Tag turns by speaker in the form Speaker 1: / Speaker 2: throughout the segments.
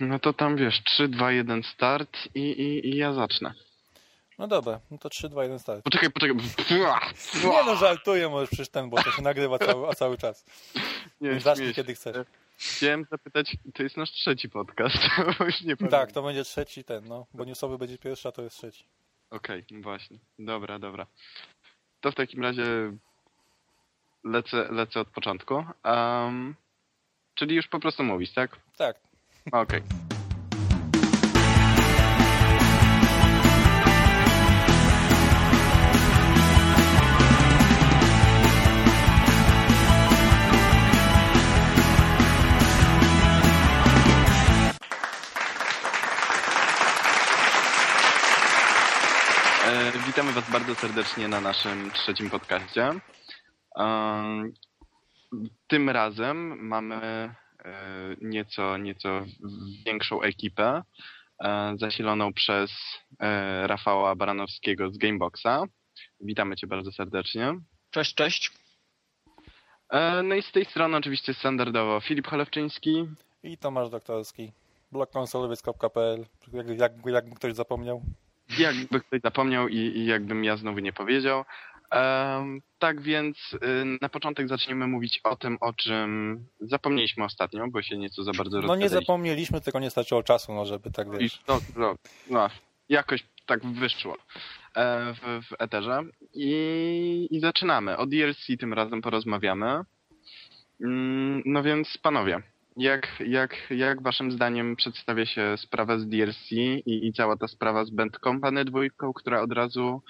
Speaker 1: No to tam wiesz, 3, 2, 1 start i, i, i ja zacznę.
Speaker 2: No dobra, no to 3, 2, 1 start.
Speaker 1: Poczekaj, poczekaj.
Speaker 2: Nie no, żartuję, możesz przecież ten, bo to się nagrywa cały, cały czas.
Speaker 1: Nie,
Speaker 2: Zacznij kiedy chcesz.
Speaker 1: Chciałem zapytać, to jest nasz trzeci podcast, bo już nie pamiętam.
Speaker 2: Tak, to będzie trzeci ten, no, bo newsowy będzie pierwszy, a to jest trzeci.
Speaker 1: Okej, właśnie. Dobra, dobra. To w takim razie lecę, lecę od początku. Um, czyli już po prostu mówić, tak?
Speaker 2: Tak,
Speaker 1: Okej. E, Witamy Was bardzo serdecznie na naszym trzecim podcaście. Um, Tym razem mamy e, nieco, nieco większą ekipę, e, zasiloną przez e, Rafała Baranowskiego z Gameboxa. Witamy Cię bardzo serdecznie.
Speaker 3: Cześć, cześć.
Speaker 1: E, No i z tej strony oczywiście standardowo Filip Cholewczyński.
Speaker 2: i Tomasz Doktorski. blogkonsolowiec.pl jak, jak, jakby ktoś zapomniał.
Speaker 1: Jakby ktoś zapomniał i, i jakbym ja znowu nie powiedział. Tak więc y, na początek zaczniemy mówić o tym, o czym zapomnieliśmy ostatnio, bo się nieco za bardzo
Speaker 2: No nie zapomnieliśmy, tylko nie starczyło czasu, no żeby tak wiesz.
Speaker 1: no, no, no, jakoś tak wyszło e, w, w eterze. I, I zaczynamy. O DLC tym razem porozmawiamy. Mm, No więc panowie, jak, jak, jak waszym zdaniem przedstawia się sprawa z DLC i, i cała ta sprawa z Band Company dwójką, która od razu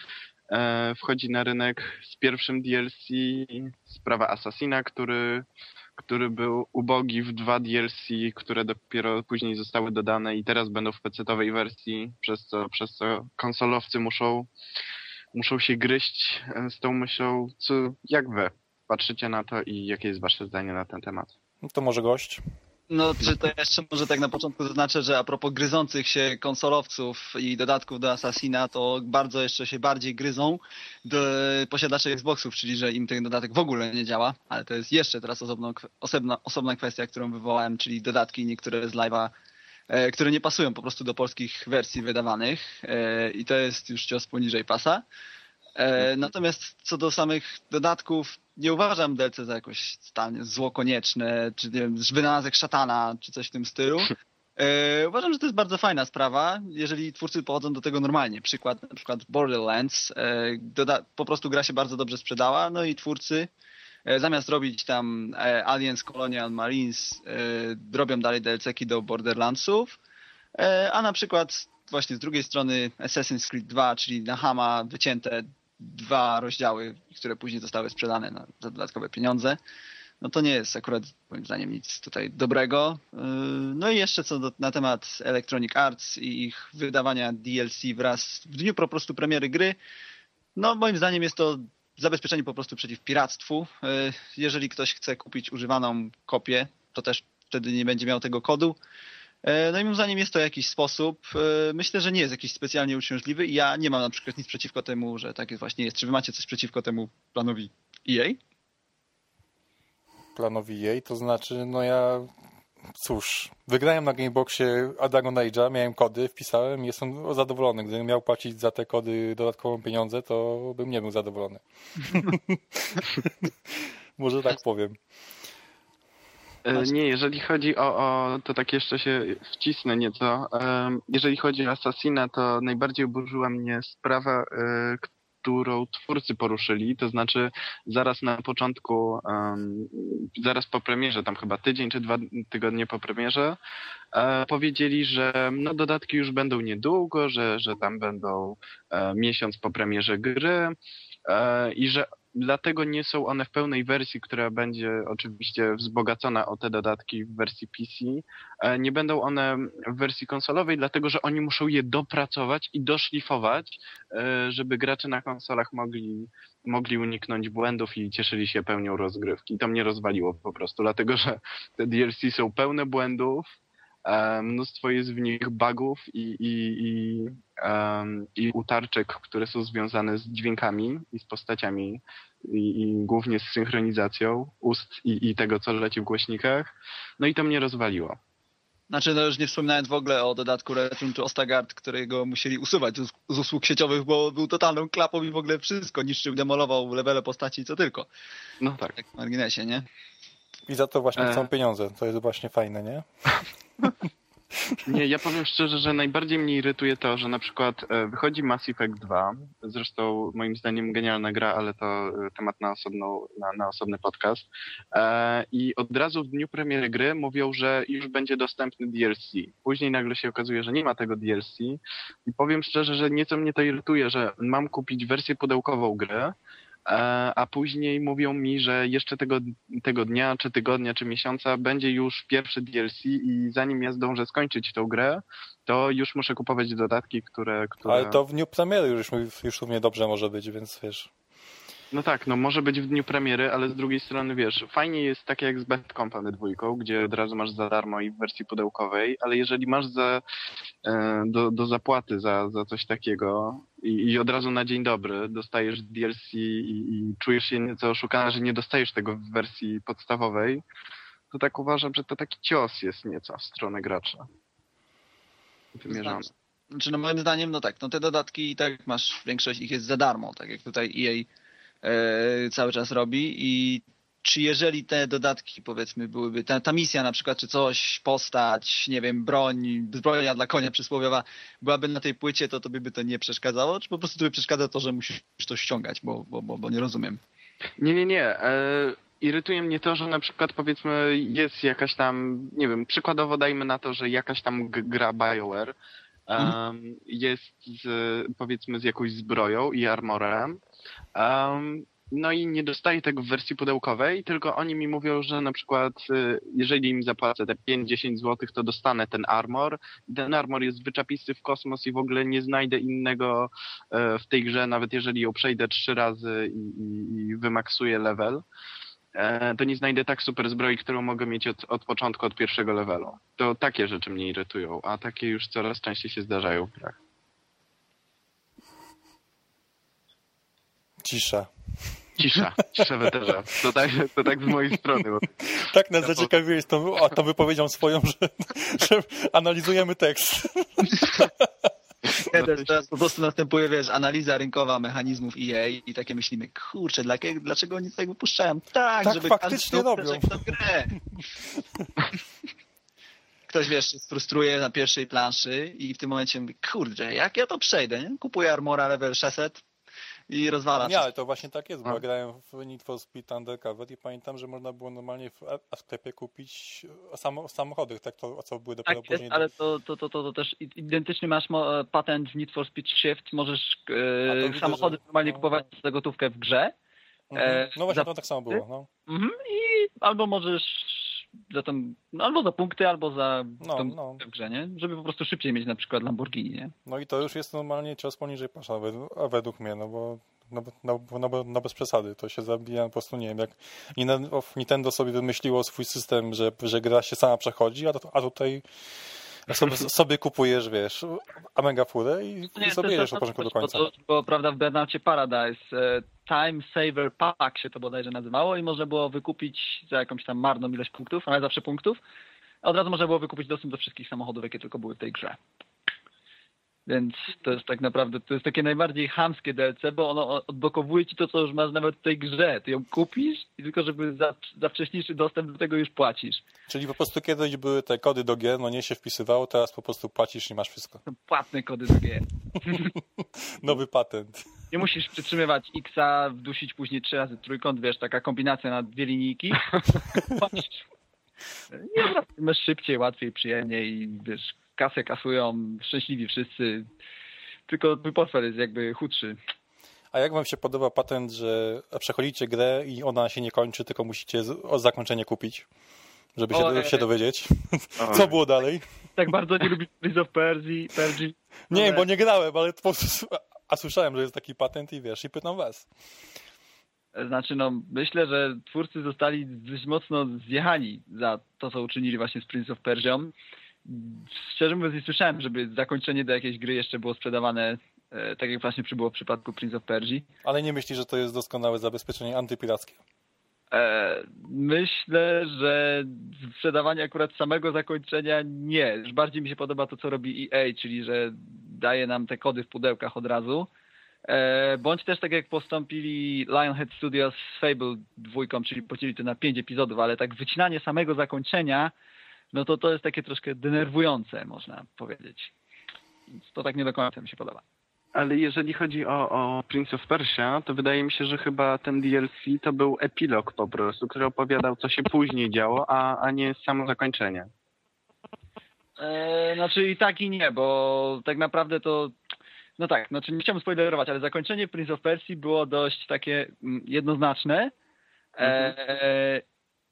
Speaker 1: wchodzi na rynek z pierwszym DLC, sprawa Assassina, który który był ubogi w dwa DLC, które dopiero później zostały dodane i teraz będą w PC-owej wersji, przez co, przez co konsolowcy muszą, muszą się gryźć e, z tą myślą, co, jak wy patrzycie na to i jakie jest wasze zdanie na ten temat?
Speaker 2: To może gość.
Speaker 3: No, czy to jeszcze może tak na początku zaznaczę, że a propos gryzących się konsolowców i dodatków do Assassina, to bardzo jeszcze się bardziej gryzą do posiadaczy Xboxów, czyli że im ten dodatek w ogóle nie działa, ale to jest jeszcze teraz osobno, osobna, osobna kwestia, którą wywołałem, czyli dodatki niektóre z live'a, e, które nie pasują po prostu do polskich wersji wydawanych e, i to jest już cios poniżej pasa. E, natomiast co do samych dodatków, nie uważam DLC za jakoś stanie zło konieczne, czy nie wiem, wynalazek szatana, czy coś w tym stylu. E, uważam, że to jest bardzo fajna sprawa, jeżeli twórcy pochodzą do tego normalnie. Przykład na przykład Borderlands, e, doda- po prostu gra się bardzo dobrze sprzedała, no i twórcy e, zamiast robić tam Aliens Colonial Marines, robią dalej DLC-ki do Borderlandsów, a na przykład właśnie z drugiej strony Assassin's Creed 2, czyli na Hama wycięte dwa rozdziały, które później zostały sprzedane na, za dodatkowe pieniądze. No to nie jest akurat moim zdaniem nic tutaj dobrego. Yy, No i jeszcze co do, na temat Electronic Arts i ich wydawania DLC wraz w dniu po prostu premiery gry. No moim zdaniem jest to zabezpieczenie po prostu przeciw piractwu. Yy, Jeżeli ktoś chce kupić używaną kopię, to też wtedy nie będzie miał tego kodu. E, No i moim zdaniem jest to jakiś sposób. E, Myślę, że nie jest jakiś specjalnie uciążliwy i ja nie mam na przykład nic przeciwko temu, że tak właśnie jest. Czy wy macie coś przeciwko temu planowi EA?
Speaker 2: planowi jej, to znaczy, no ja cóż, wygrałem na Gameboxie Dragon Age'a, miałem kody, wpisałem i jestem zadowolony. Gdybym miał płacić za te kody dodatkowo pieniądze, to bym nie był zadowolony. Może tak powiem.
Speaker 1: E, Nie, jeżeli chodzi o, o to tak jeszcze się wcisnę nieco. Em, Jeżeli chodzi o Assassina, to najbardziej oburzyła mnie sprawa, e, którą twórcy poruszyli, to znaczy zaraz na początku, zaraz po premierze, tam chyba tydzień czy dwa tygodnie po premierze, e, powiedzieli, że no dodatki już będą niedługo, że, że tam będą e, miesiąc po premierze gry e, i że dlatego nie są one w pełnej wersji, która będzie oczywiście wzbogacona o te dodatki w wersji PC. E, Nie będą one w wersji konsolowej, dlatego że oni muszą je dopracować i doszlifować, e, żeby gracze na konsolach mogli, mogli uniknąć błędów i cieszyli się pełnią rozgrywki. To mnie rozwaliło po prostu, dlatego że te DLC są pełne błędów, e, mnóstwo jest w nich bugów i, i, i, em, i utarczek, które są związane z dźwiękami i z postaciami i, i głównie z synchronizacją ust i, i tego, co leci w głośnikach. No i to mnie rozwaliło.
Speaker 4: Znaczy, no już nie wspominając w ogóle o dodatku Return to Ostagard, którego musieli usuwać z, z usług sieciowych, bo był totalną klapą i w ogóle wszystko niszczył, demolował levele postaci, co tylko.
Speaker 1: No tak.
Speaker 4: Tak w marginesie, nie?
Speaker 2: I za to właśnie
Speaker 1: E.
Speaker 2: chcą pieniądze. To jest właśnie fajne, nie?
Speaker 1: Nie, ja powiem szczerze, że najbardziej mnie irytuje to, że na przykład e, wychodzi Mass Effect 2, zresztą moim zdaniem genialna gra, ale to e, temat na, osobną, na, na osobny podcast. E, I od razu w dniu premiery gry mówią, że już będzie dostępny DLC. Później nagle się okazuje, że nie ma tego DLC i powiem szczerze, że nieco mnie to irytuje, że mam kupić wersję pudełkową gry, E, a później mówią mi, że jeszcze tego, tego dnia, czy tygodnia, czy miesiąca będzie już pierwszy DLC i zanim ja zdążę skończyć tą grę, to już muszę kupować dodatki, które... które...
Speaker 2: Ale to w dniu premiery już, już sumie dobrze może być, więc wiesz.
Speaker 1: No tak, no może być w dniu premiery, ale z drugiej strony wiesz, fajnie jest tak jak z Bad Company dwójką, gdzie od razu masz za darmo i w wersji pudełkowej, ale jeżeli masz za, e, do, do zapłaty za, za coś takiego i, i od razu na dzień dobry dostajesz DLC i, i czujesz się nieco oszukany, że nie dostajesz tego w wersji podstawowej, to tak uważam, że to taki cios jest nieco w stronę gracza. Wymierzony.
Speaker 4: Znaczy, no moim zdaniem, no tak, no te dodatki i tak masz, większość ich jest za darmo, tak jak tutaj EA cały czas robi i czy jeżeli te dodatki, powiedzmy, byłyby, ta, ta misja na przykład, czy coś, postać, nie wiem, broń, zbroja dla konia przysłowiowa, byłaby na tej płycie, to tobie by to nie przeszkadzało, czy po prostu tobie przeszkadza to, że musisz to ściągać, bo, bo, bo, bo nie rozumiem.
Speaker 1: Nie, nie, nie. E, irytuje mnie to, że na przykład powiedzmy jest jakaś tam, nie wiem, przykładowo dajmy na to, że jakaś tam gra BioWare um, jest z, powiedzmy z jakąś zbroją i armorem. Um, no i nie dostaję tego w wersji pudełkowej, tylko oni mi mówią, że na przykład y, jeżeli im zapłacę te 5-10 zł, to dostanę ten armor. Ten armor jest wyczapisty w kosmos i w ogóle nie znajdę innego e, w tej grze, nawet jeżeli ją przejdę trzy razy i, i, i wymaksuję level, to nie znajdę tak super zbroi, którą mogę mieć od, od początku, od pierwszego levelu. To takie rzeczy mnie irytują, a takie już coraz częściej się zdarzają w grach.
Speaker 2: Cisza.
Speaker 1: Cisza, cisza w eterze. To tak, to tak z mojej strony. Bo...
Speaker 2: Tak nas zaciekawiłeś tą, tą wypowiedzią swoją, że, że analizujemy tekst.
Speaker 4: Ja też teraz po prostu następuje, wiesz, analiza rynkowa mechanizmów EA i takie myślimy, kurczę, dla, dlaczego oni tak wypuszczają? Tak,
Speaker 2: Tak
Speaker 4: żeby
Speaker 2: faktycznie robią.
Speaker 4: tę grę. Ktoś, wiesz, się sfrustruje na pierwszej planszy i w tym momencie mówi, kurde, jak ja to przejdę, nie? Kupuję armora level 600 i rozwala
Speaker 2: Nie, ale to właśnie tak jest, bo ja grałem w Need for Speed Undercover i pamiętam, że można było normalnie w a- sklepie kupić samo, samochody, tak to, co były dopiero
Speaker 3: Tak jest,
Speaker 2: później.
Speaker 3: ale to, to, to, to, to też identyczny masz mo- patent w Need for Speed Shift. Możesz e, samochody
Speaker 2: że-
Speaker 3: normalnie
Speaker 2: no.
Speaker 3: kupować za gotówkę w grze.
Speaker 2: Mhm.
Speaker 3: e,
Speaker 2: No właśnie,
Speaker 3: za-
Speaker 2: to tak samo było. No.
Speaker 3: Mhm, I albo możesz za tą, no, albo za punkty, albo za
Speaker 2: No,
Speaker 3: tą
Speaker 2: no.
Speaker 3: grze, nie? Żeby po prostu szybciej mieć na przykład Lamborghini, nie?
Speaker 2: no i to już jest normalnie cios poniżej pasza, a według mnie, no bo no, no, no, no bez przesady, to się zabija po prostu, nie wiem, jak Nintendo, Nintendo sobie wymyśliło swój system, że, że gra się sama przechodzi, a, to- a tutaj sobie, kupujesz, wiesz, Amiga Furę i,
Speaker 3: nie,
Speaker 2: i sobie jedziesz od początku do
Speaker 3: bo
Speaker 2: końca.
Speaker 3: To, bo prawda w Burnoutie Paradise e, Time Saver Pack się to bodajże nazywało i można było wykupić za jakąś tam marną ilość punktów, ale zawsze punktów. A od razu można było wykupić dostęp do wszystkich samochodów, jakie tylko były w tej grze. Więc to jest tak naprawdę, to jest takie najbardziej chamskie DLC, bo ono odblokowuje ci to, co już masz nawet w tej grze. Ty ją kupisz i tylko, żeby za, za wcześniejszy dostęp do tego już płacisz.
Speaker 2: Czyli po prostu kiedyś były te kody do gier, no nie się wpisywało, teraz po prostu płacisz i masz wszystko.
Speaker 3: Są płatne kody do gier.
Speaker 2: Nowy patent.
Speaker 3: Nie musisz przytrzymywać X-a, wdusić później trzy razy trójkąt, wiesz, taka kombinacja na dwie linijki. Płacisz. Nie, prostu masz szybciej, łatwiej, przyjemniej i wiesz, kasę kasują, szczęśliwi wszyscy. Tylko portfel jest jakby chudszy.
Speaker 2: A jak wam się podoba patent, że przechodzicie grę i ona się nie kończy, tylko musicie o zakończenie kupić, żeby się, się dowiedzieć?
Speaker 1: Oj.
Speaker 2: Co było dalej?
Speaker 3: Tak bardzo nie lubisz Prince of Persia.
Speaker 2: Nie,
Speaker 3: Ale-
Speaker 2: bo nie grałem, ale po prostu, a słyszałem, że jest taki patent i wiesz, i pytam was.
Speaker 3: Znaczy, no, myślę, że twórcy zostali dość mocno zjechani za to, co uczynili właśnie z Prince of Persia. Szczerze mówiąc, nie słyszałem, żeby zakończenie do jakiejś gry jeszcze było sprzedawane e, tak, jak właśnie przybyło w przypadku Prince of Persia.
Speaker 2: Ale nie myślisz, że to jest doskonałe zabezpieczenie antypirackie?
Speaker 3: E, myślę, że sprzedawanie akurat samego zakończenia nie. Już bardziej mi się podoba to, co robi EA, czyli że daje nam te kody w pudełkach od razu. E, bądź też tak jak postąpili Lionhead Studios z Fable dwójką, czyli podzielili to na pięć epizodów, ale tak wycinanie samego zakończenia, no to to jest takie troszkę denerwujące, można powiedzieć. Więc to tak nie do końca mi się podoba.
Speaker 1: Ale jeżeli chodzi o, o Prince of Persia, to wydaje mi się, że chyba ten DLC to był epilog po prostu, który opowiadał, co się później działo, a, a nie samo zakończenie.
Speaker 3: Eee, znaczy i tak i nie, bo tak naprawdę to no tak, znaczy nie chciałbym spoilerować, ale zakończenie Prince of Persia było dość takie mm, jednoznaczne mhm. eee,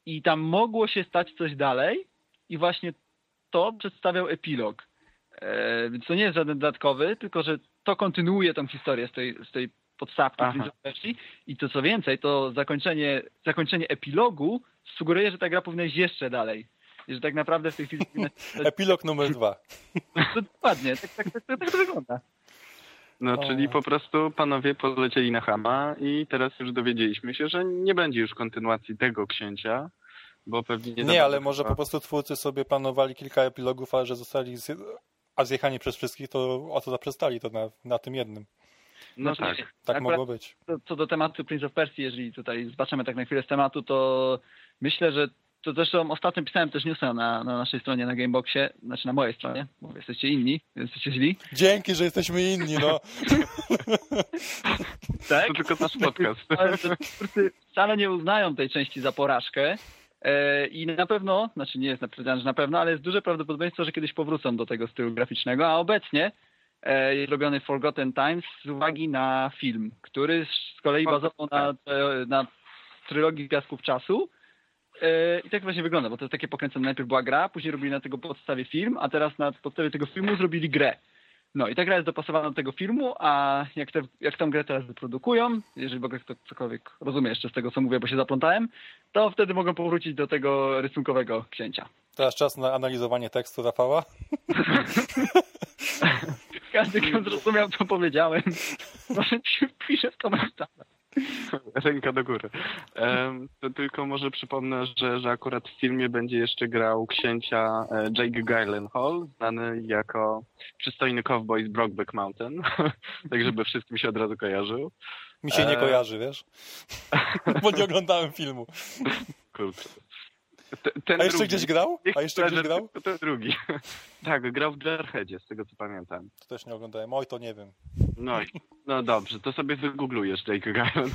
Speaker 3: i tam mogło się stać coś dalej i właśnie to przedstawiał epilog. Eee, więc to nie jest żaden dodatkowy, tylko że to kontynuuje tą historię z tej, z tej podstawki Prince of Persia i to co więcej, to zakończenie, zakończenie epilogu sugeruje, że ta gra powinna iść jeszcze dalej. I że tak naprawdę w tej chwili...
Speaker 2: Epilog numer dwa.
Speaker 3: To dokładnie, tak, tak, tak, tak to wygląda.
Speaker 1: No, o. czyli po prostu panowie polecieli na Hama i teraz już dowiedzieliśmy się, że nie będzie już kontynuacji tego księcia, bo pewnie...
Speaker 2: Nie, ale może po prostu twórcy sobie planowali kilka epilogów, ale że zostali z... a zjechani przez wszystkich, to o co zaprzestali to na, na tym jednym.
Speaker 1: No znaczy, tak.
Speaker 2: Tak mogło być.
Speaker 3: Co, co do tematu Prince of Persia, jeżeli tutaj zobaczymy tak na chwilę z tematu, to myślę, że to zresztą ostatnio pisałem też newsa na, na naszej stronie, na Gameboxie, znaczy na mojej stronie, bo jesteście inni, jesteście źli.
Speaker 2: Dzięki, że jesteśmy inni, no.
Speaker 1: tak? To tylko nasz podcast. Ale
Speaker 3: wcale nie uznają tej części za porażkę e, i na pewno, znaczy nie jest napisane, że na pewno, ale jest duże prawdopodobieństwo, że kiedyś powrócą do tego stylu graficznego, a obecnie e, jest robiony Forgotten Times z uwagi na film, który z kolei bazował na, na trylogii Piasków Czasu, I tak właśnie wygląda, bo to jest takie pokręcone. Najpierw była gra, później robili na tego podstawie film, a teraz na podstawie tego filmu zrobili grę. No i ta gra jest dopasowana do tego filmu, a jak, te, jak tą grę teraz wyprodukują, jeżeli w ogóle kto, cokolwiek rozumie jeszcze z tego, co mówię, bo się zaplątałem, to wtedy mogą powrócić do tego rysunkowego księcia.
Speaker 2: Teraz czas na analizowanie tekstu Rafała.
Speaker 3: Każdy, kto zrozumiał, co powiedziałem, może się wpisze w komentarzach.
Speaker 1: Ręka do góry. to tylko może przypomnę, że, że akurat w filmie będzie jeszcze grał księcia e, Jake Gyllenhaal, znany jako przystojny cowboy z Brockback Mountain, tak żeby wszystkim się od razu kojarzył.
Speaker 2: Mi się nie e, kojarzy, wiesz? Bo nie oglądałem filmu.
Speaker 1: Kurczę.
Speaker 2: Ten A jeszcze drugi. gdzieś grał? A jeszcze gdzieś grał?
Speaker 1: Ten drugi. tak, grał w Jarheadzie, z tego co pamiętam.
Speaker 2: To też nie oglądałem. Oj, to nie wiem.
Speaker 1: No, no dobrze, to sobie wygooglujesz Jake Gyllenhaal.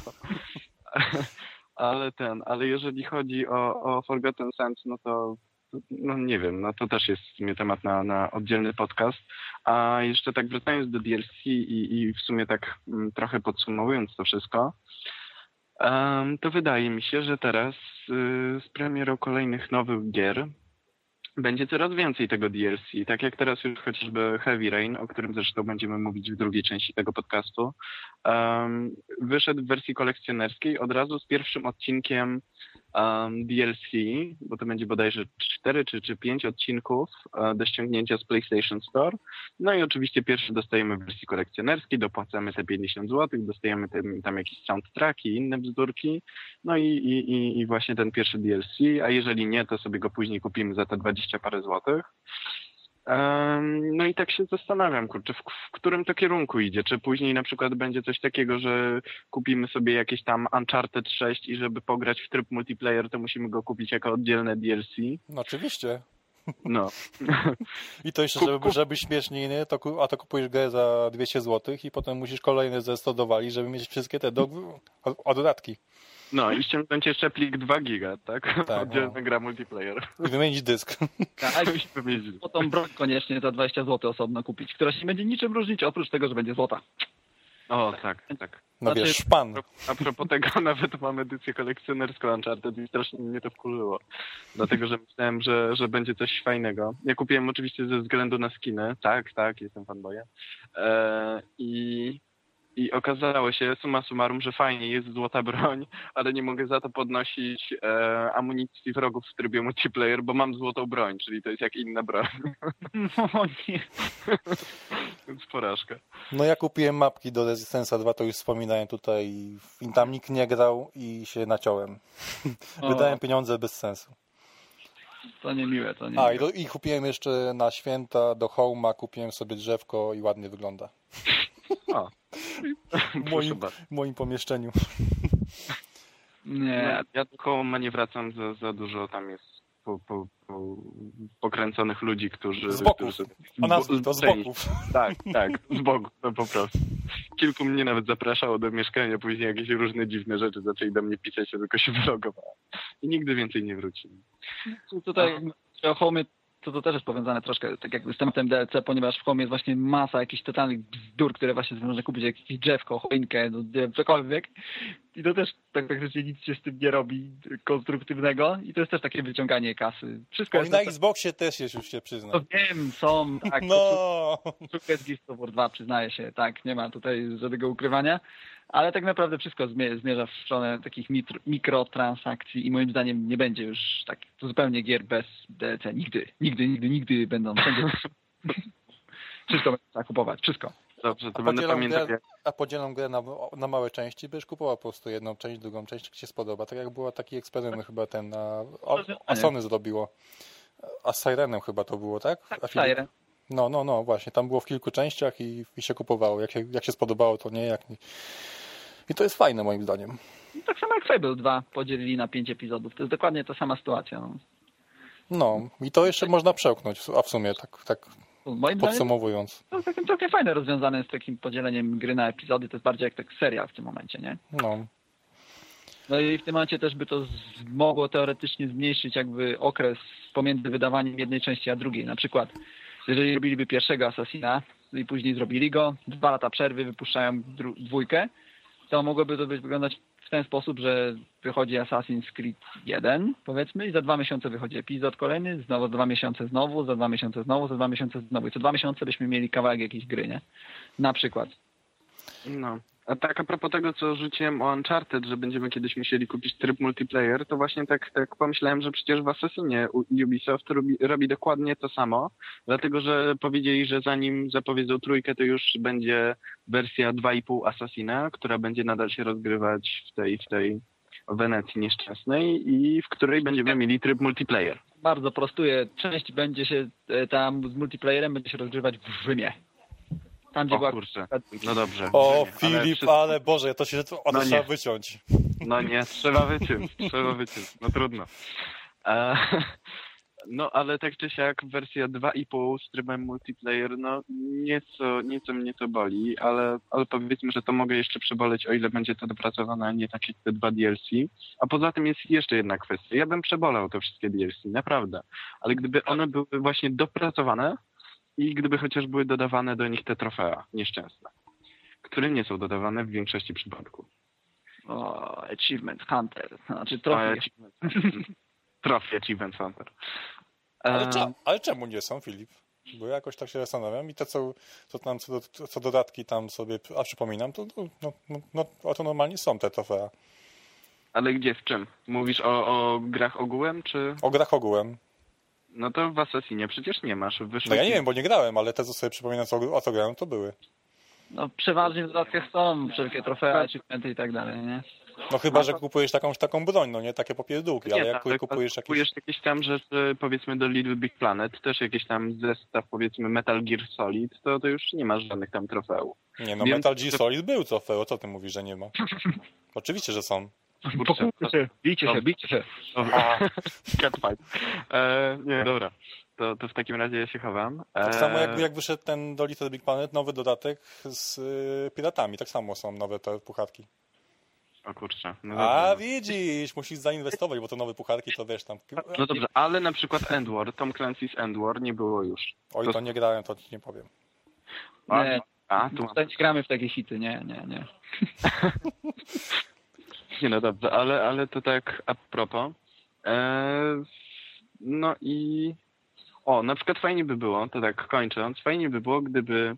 Speaker 1: ale ten, ale jeżeli chodzi o, o Forgotten Sands, no to no nie wiem, no to też jest w sumie temat na, na oddzielny podcast. A jeszcze tak wracając do DLC i, i w sumie tak m, mm, trochę podsumowując to wszystko, to wydaje mi się, że teraz y, z premierą kolejnych nowych gier będzie coraz więcej tego DLC. Tak jak teraz już chociażby Heavy Rain, o którym zresztą będziemy mówić w drugiej części tego podcastu, wyszedł w wersji kolekcjonerskiej od razu z pierwszym odcinkiem um, DLC, bo to będzie bodajże 4 czy, czy 5 odcinków uh, do ściągnięcia z PlayStation Store. No i oczywiście pierwszy dostajemy w wersji kolekcjonerskiej, dopłacamy te 50 zł, dostajemy tam, jakieś soundtracki i inne bzdurki. No i, i, i właśnie ten pierwszy DLC, a jeżeli nie, to sobie go później kupimy za te 20 parę złotych. No i tak się zastanawiam, kurczę, w, w, którym to kierunku idzie? Czy później na przykład będzie coś takiego, że kupimy sobie jakieś tam Uncharted 6 i żeby pograć w tryb multiplayer, to musimy go kupić jako oddzielne DLC?
Speaker 2: No oczywiście.
Speaker 1: No.
Speaker 2: I to jeszcze, żeby, żeby śmieszniej, nie? To, a to kupujesz grę za 200 zł i potem musisz kolejne ze 100 dowali, żeby mieć wszystkie te do, dodatki.
Speaker 1: No i ściągnąć jeszcze plik 2 giga, tak? tak Oddzielna no. gra multiplayer.
Speaker 2: I wymienić dysk.
Speaker 3: Tak, wymienić. Po tą broń koniecznie za 20 zł osobno kupić, która się będzie niczym różnić, oprócz tego, że będzie złota.
Speaker 1: O, tak, tak.
Speaker 2: No znaczy, wiesz, szpan.
Speaker 1: A propos tego, nawet mam edycję kolekcjonerską Uncharted i strasznie mnie to wkurzyło. Dlatego, że myślałem, że, że będzie coś fajnego. Ja kupiłem oczywiście ze względu na skiny. Tak, tak, jestem fanboyem. Eee, I i okazało się, summa summarum, że fajnie, jest złota broń, ale nie mogę za to podnosić e, amunicji wrogów w trybie multiplayer, bo mam złotą broń, czyli to jest jak inna broń.
Speaker 3: No nie.
Speaker 1: Więc porażka.
Speaker 2: No ja kupiłem mapki do Resistance'a 2, to już wspominałem tutaj. I tam nikt nie grał i się naciąłem. Wydałem pieniądze bez sensu.
Speaker 3: To niemiłe, to nie.
Speaker 2: A, i, do, i kupiłem jeszcze na święta do Home'a, kupiłem sobie drzewko i ładnie wygląda.
Speaker 1: O.
Speaker 2: W moim, w moim pomieszczeniu.
Speaker 3: Nie,
Speaker 1: ja do Home'a nie wracam za, za dużo, tam jest po, po, po, pokręconych ludzi, którzy...
Speaker 2: Z boków.
Speaker 1: którzy-
Speaker 2: O to z boków.
Speaker 1: Tak, tak, z boku, no po prostu. Kilku mnie nawet zapraszało do mieszkania, później jakieś różne dziwne rzeczy zaczęli do mnie pisać, ja tylko się wylogowałem. I nigdy więcej nie wróciłem.
Speaker 3: tutaj o Home to, to też jest powiązane troszkę tak jakby z tematem DLC, ponieważ w Home jest właśnie masa jakichś totalnych bzdur, które właśnie można kupić, jakieś drzewko, choinkę, no, nie wiem, cokolwiek. I to też tak praktycznie nic się z tym nie robi konstruktywnego i to jest też takie wyciąganie kasy. Wszystko jest...
Speaker 2: na
Speaker 3: tak-
Speaker 2: Xboxie też jest, już się przyznam.
Speaker 3: wiem, są, tak.
Speaker 2: No,
Speaker 3: Wszystko jest Gears of War 2, przyznaję się, tak, nie ma tutaj żadnego ukrywania, ale tak naprawdę wszystko zmie- zmierza w stronę takich mikrotransakcji i moim zdaniem nie będzie już tak zupełnie gier bez DLC. Nigdy, nigdy, nigdy, nigdy będą wszystko trzeba kupować, wszystko.
Speaker 1: Dobrze, to
Speaker 2: A
Speaker 1: będę pamiętał,
Speaker 2: grę- a podzielam grę na, na małe części, byś kupował po prostu jedną część, drugą część, jak ci się spodoba. Tak jak było taki eksperyment chyba ten na... A, a Sony zrobiło. A z Sirenem chyba to było, tak? A Filip-
Speaker 3: Siren.
Speaker 2: No, no, no, właśnie. Tam było w kilku częściach i, i się kupowało. Jak, się- jak się spodobało, to nie. Jak nie. I to jest fajne moim zdaniem.
Speaker 3: Tak samo jak Fable 2 podzielili na pięć epizodów. To jest dokładnie ta sama sytuacja. No.
Speaker 2: No, i to jeszcze można przełknąć, a w sumie tak, tak
Speaker 3: Moim zdaniem
Speaker 2: podsumowując.
Speaker 3: to jest całkiem, fajne rozwiązane z takim podzieleniem gry na epizody. To jest bardziej jak tak serial w tym momencie, nie?
Speaker 2: No,
Speaker 3: No i w tym momencie też by to mogło teoretycznie zmniejszyć jakby okres pomiędzy wydawaniem jednej części a drugiej. Na przykład, jeżeli robiliby pierwszego Assassina i później zrobili go, dwa lata przerwy, wypuszczają dwójkę, to mogłoby to być wyglądać w ten sposób, że wychodzi Assassin's Creed 1, powiedzmy, i za dwa miesiące wychodzi epizod kolejny, znowu dwa miesiące znowu, za dwa miesiące znowu, za dwa miesiące znowu. I co dwa miesiące byśmy mieli kawałek jakiejś gry, nie? Na przykład.
Speaker 1: No. A tak a propos tego, co rzuciłem o Uncharted, że będziemy kiedyś musieli kupić tryb multiplayer, to właśnie tak, tak pomyślałem, że przecież w Assassinie Ubisoft robi, robi dokładnie to samo, dlatego że powiedzieli, że zanim zapowiedzą trójkę, to już będzie wersja 2,5 Assassina, która będzie nadal się rozgrywać w tej, w tej Wenecji nieszczęsnej i w której będziemy mieli tryb multiplayer.
Speaker 3: Bardzo prostuję. Część będzie się e, tam z multiplayerem będzie się rozgrywać w Rzymie. Tam, gdzie
Speaker 1: O
Speaker 3: była
Speaker 1: kurczę, no dobrze.
Speaker 2: O,
Speaker 1: Ale
Speaker 2: Filip,
Speaker 1: wszystko-
Speaker 2: ale Boże, to się to,
Speaker 1: No
Speaker 2: trzeba
Speaker 1: nie.
Speaker 2: wyciąć.
Speaker 1: No nie, trzeba wyciąć, trzeba wyciąć, no trudno. E, no ale tak czy siak wersja 2,5 z trybem multiplayer, no nieco, nieco mnie to boli, ale, ale powiedzmy, że to mogę jeszcze przeboleć, o ile będzie to dopracowane, a nie takie te dwa DLC. A poza tym jest jeszcze jedna kwestia. Ja bym przebolał te wszystkie DLC, naprawdę. Ale gdyby one były właśnie dopracowane i gdyby chociaż były dodawane do nich te trofea nieszczęsne, które nie są dodawane w większości przypadków.
Speaker 3: O, Achievement Hunter. Znaczy
Speaker 1: A,
Speaker 3: trochę.
Speaker 1: Achievement Hunter.
Speaker 2: Ale,
Speaker 1: E,
Speaker 2: cze- ale czemu nie są, Filip? Bo ja jakoś tak się zastanawiam i to, co, co tam, co, do, co dodatki tam sobie, a przypominam, to no, no, no, no, to normalnie są te trofea.
Speaker 1: Ale gdzie, w czym? Mówisz o, o grach ogółem, czy...
Speaker 2: O grach ogółem.
Speaker 1: No to w Assassinie przecież nie masz. Wyszło
Speaker 2: No ja nie
Speaker 1: ci-
Speaker 2: wiem, bo nie grałem, ale te, co sobie przypominam, co, o co grałem, to były.
Speaker 3: No przeważnie w dodatkach są wszelkie trofea, achievementy i tak dalej, nie?
Speaker 2: No chyba, że kupujesz taką, taką broń, no nie takie popierdółki, ale jak
Speaker 1: tak,
Speaker 2: kupujesz
Speaker 1: tak,
Speaker 2: jakieś...
Speaker 1: kupujesz jakieś tam rzeczy, powiedzmy do Little Big Planet, też jakieś tam zestaw, powiedzmy Metal Gear Solid, to, to już nie masz żadnych tam trofeów.
Speaker 2: Nie no,
Speaker 1: Wiem,
Speaker 2: Metal Gear Solid był trofeo, co ty mówisz, że nie ma? Oczywiście, że są.
Speaker 1: Kurczę,
Speaker 3: się, bijcie się, bijcie się.
Speaker 1: Dobra. Catfight. E, nie, dobra. To, to w takim razie ja się chowam. E,
Speaker 2: Tak samo jak, jak wyszedł ten do Little Big Planet, nowy dodatek z y, piratami, tak samo są nowe te pucharki.
Speaker 1: O kurczę. No
Speaker 2: A
Speaker 1: dobrze.
Speaker 2: widzisz, musisz zainwestować, bo to nowe pucharki to wiesz tam.
Speaker 1: No dobrze, ale na przykład End War, Tom Clancy's End War nie było już.
Speaker 2: Oj, to nie grałem, to ci nie powiem.
Speaker 3: Nie,
Speaker 1: a tu mam
Speaker 3: nie gramy w takie hity, nie, nie, nie.
Speaker 1: Nie no dobrze, ale, ale to tak a propos. Eee, no i o, na przykład fajnie by było, to tak kończąc, fajnie by było, gdyby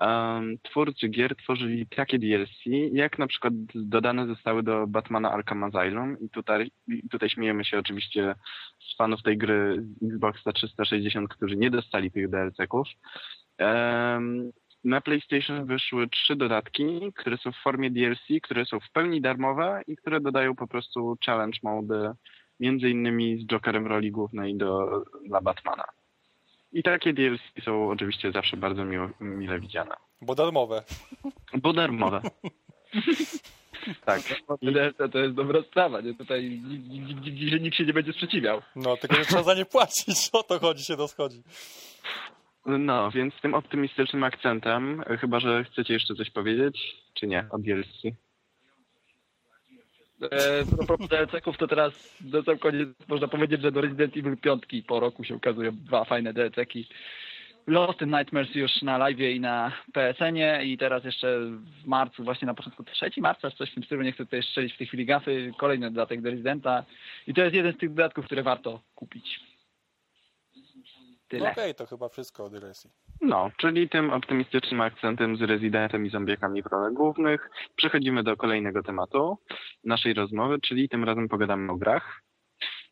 Speaker 1: em, twórcy gier tworzyli takie DLC, jak na przykład dodane zostały do Batmana Arkham Asylum i tutaj, i tutaj śmiejemy się oczywiście z fanów tej gry z Xboxa 360, którzy nie dostali tych DLC-ków. Em, na PlayStation wyszły trzy dodatki, które są w formie DLC, które są w pełni darmowe i które dodają po prostu challenge mode, między innymi z Jokerem roli głównej do, dla Batmana. I takie DLC są oczywiście zawsze bardzo miło, mile widziane.
Speaker 2: Bo darmowe.
Speaker 1: Bo darmowe. tak.
Speaker 3: To, to jest dobra sprawa, nie? Tutaj nikt, nikt się nie będzie sprzeciwiał.
Speaker 2: No, tylko że trzeba za nie płacić, o to chodzi, się rozchodzi.
Speaker 1: No, więc tym optymistycznym akcentem, chyba że chcecie jeszcze coś powiedzieć, czy nie, o DLC?
Speaker 3: E, no, propos DLC-ków, to teraz na sam koniec można powiedzieć, że do Resident Evil 5 po roku się ukazują dwa fajne DLC-ki. Lost in Nightmares już na live i na PSN-ie i teraz jeszcze w marcu, właśnie na początku 3 marca, coś w tym stylu, nie chcę tutaj strzelić w tej chwili gafy, kolejny dodatek do Residenta i to jest jeden z tych dodatków, które warto kupić.
Speaker 2: Tyle. Okej, okay, to chyba wszystko od Resi.
Speaker 1: No, czyli tym optymistycznym akcentem z rezydentem i zombiekami w rolach głównych przechodzimy do kolejnego tematu naszej rozmowy, czyli tym razem pogadamy o grach.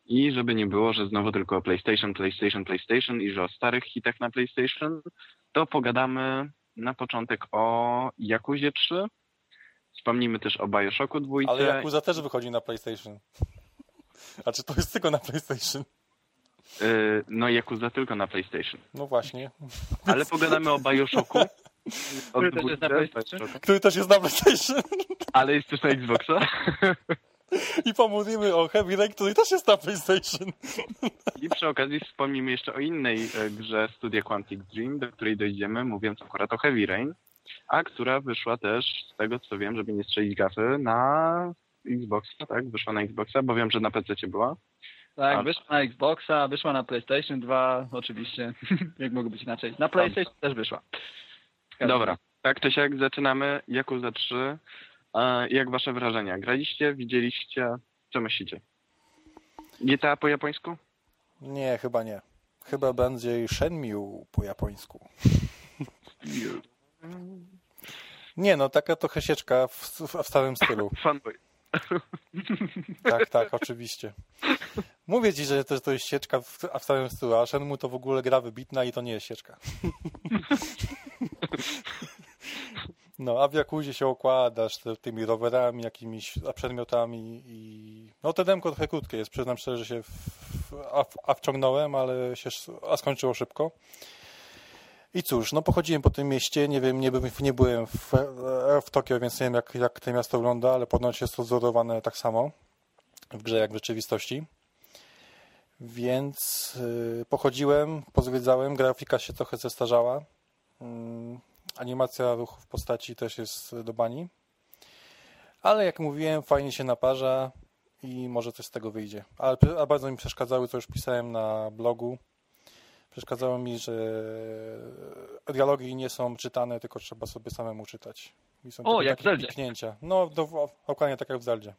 Speaker 1: I żeby nie było, że znowu tylko o PlayStation, PlayStation, PlayStation i że o starych hitach na PlayStation, to pogadamy na początek o Jakuzie 3. Wspomnimy też o Bioshocku 2.
Speaker 2: Ale Yakuza też wychodzi na PlayStation. A czy to jest tylko na PlayStation?
Speaker 1: Yy, no Yakuza tylko na PlayStation.
Speaker 2: No właśnie.
Speaker 1: Ale pogadamy o Bioshocku.
Speaker 2: Który też, jest na PlayStation. Który też jest na PlayStation.
Speaker 1: Ale jest też na Xboxa.
Speaker 2: I pomówimy o Heavy Rain, który też jest na PlayStation.
Speaker 1: I przy okazji wspomnimy jeszcze o innej e, grze Studia Quantic Dream, do której dojdziemy, mówiąc akurat o Heavy Rain, a która wyszła też, z tego co wiem, żeby nie strzelić gafy, na Xboxa, tak? Wyszła na Xboxa, bo wiem, że na PC była.
Speaker 3: Tak, A... wyszła na Xboxa, wyszła na PlayStation 2, oczywiście. jak mogło być inaczej. Na PlayStation też wyszła.
Speaker 1: Dobra, tak to się jak zaczynamy. Yakuza 3. Jak wasze wrażenia? Graliście? Widzieliście? Co myślicie? GTA po japońsku?
Speaker 2: Nie, chyba nie. Chyba będzie Shenmue po japońsku. Nie, no taka trochę sieczka w, w starym stylu.
Speaker 1: Fanboy.
Speaker 2: Tak, tak, oczywiście. Mówię ci, że to, to jest sieczka w, w starym stylu, a Shenmue to w ogóle gra wybitna i to nie jest sieczka. No, a w Jakuzie się okładasz tymi rowerami, jakimiś przedmiotami i... No, te demko trochę krótkie jest, przyznam szczerze, że się w... a, a wciągnąłem, ale się a skończyło szybko. I cóż, no pochodziłem po tym mieście, nie wiem, nie, nie byłem w, w Tokio, więc nie wiem jak, jak to miasto wygląda, ale ponoć jest to wzorowane tak samo w grze jak w rzeczywistości. Więc yy, pochodziłem, pozwiedzałem, grafika się trochę zestarzała. Yy, animacja ruchu w postaci też jest do bani. Ale jak mówiłem, fajnie się naparza i może coś z tego wyjdzie. Ale, a bardzo mi przeszkadzały, co już pisałem na blogu. Przeszkadzało mi, że dialogi nie są czytane, tylko trzeba sobie samemu czytać.
Speaker 3: I są o, jak w Zeldzie.
Speaker 2: No, do, dokładnie tak jak w Zeldzie.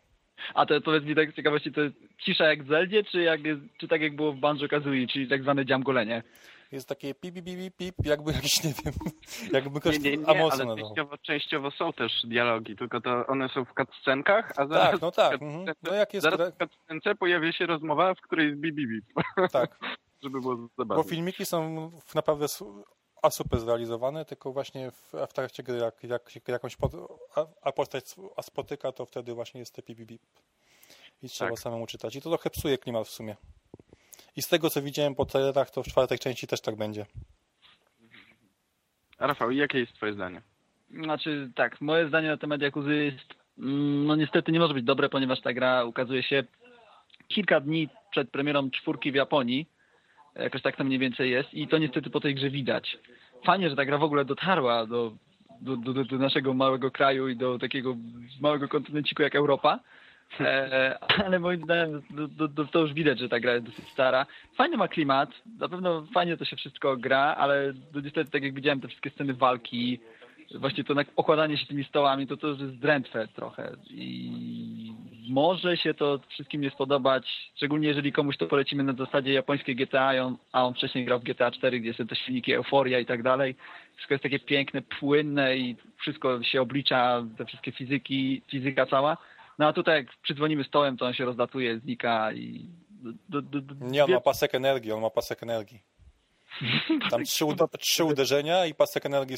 Speaker 3: A to powiedz mi tak z ciekawości, to jest cisza jak w Zeldzie, czy, jak, czy tak jak było w Banjo-Kazooie, czyli tak zwane dziamgolenie?
Speaker 2: jest takie pip, pip, pip, pip, jakby jakiś, nie wiem, jakby ktoś
Speaker 1: nie, nie, nie, ale częściowo, częściowo, są też dialogi, tylko to one są w cutscenkach, a zaraz,
Speaker 2: tak, no tak. Mhm. No jak jest
Speaker 1: zaraz w cutscence pojawia się rozmowa, w której jest bip, bip, bip.
Speaker 2: Tak.
Speaker 1: Żeby było zabawne.
Speaker 2: Bo filmiki są naprawdę a super zrealizowane, tylko właśnie w, w trakcie gry, jak, jak się jakąś pod, a, a postać a spotyka, to wtedy właśnie jest te bip, bip. I trzeba tak. samemu czytać. I to trochę psuje klimat w sumie. I z tego, co widziałem po trailerach, to w czwartej części też tak będzie.
Speaker 1: A Rafał, jakie jest twoje zdanie?
Speaker 3: Znaczy, tak, moje zdanie na temat Jakuzy jest, mm, no niestety nie może być dobre, ponieważ ta gra ukazuje się kilka dni przed premierą czwórki w Japonii. Jakoś tak to mniej więcej jest i to niestety po tej grze widać. Fajnie, że ta gra w ogóle dotarła do, do, do, do naszego małego kraju i do takiego małego kontynenciku jak Europa, E, ale moim zdaniem to, to, to, już widać, że ta gra jest dosyć stara. Fajny ma klimat, na pewno fajnie to się wszystko gra, ale niestety tak jak widziałem te wszystkie sceny walki, właśnie to okładanie się tymi stołami, to to jest drętwe trochę i może się to wszystkim nie spodobać, szczególnie jeżeli komuś to polecimy na zasadzie japońskiej GTA, on, a on wcześniej grał w GTA 4, gdzie są te silniki euforia i tak dalej. Wszystko jest takie piękne, płynne i wszystko się oblicza, te wszystkie fizyki, fizyka cała no a tutaj jak przydzwonimy stołem, to on się rozlatuje, znika i...
Speaker 2: Do, do, do, nie, on ma pasek energii, on ma pasek energii. Tam trzy, trzy uderzenia i pasek energii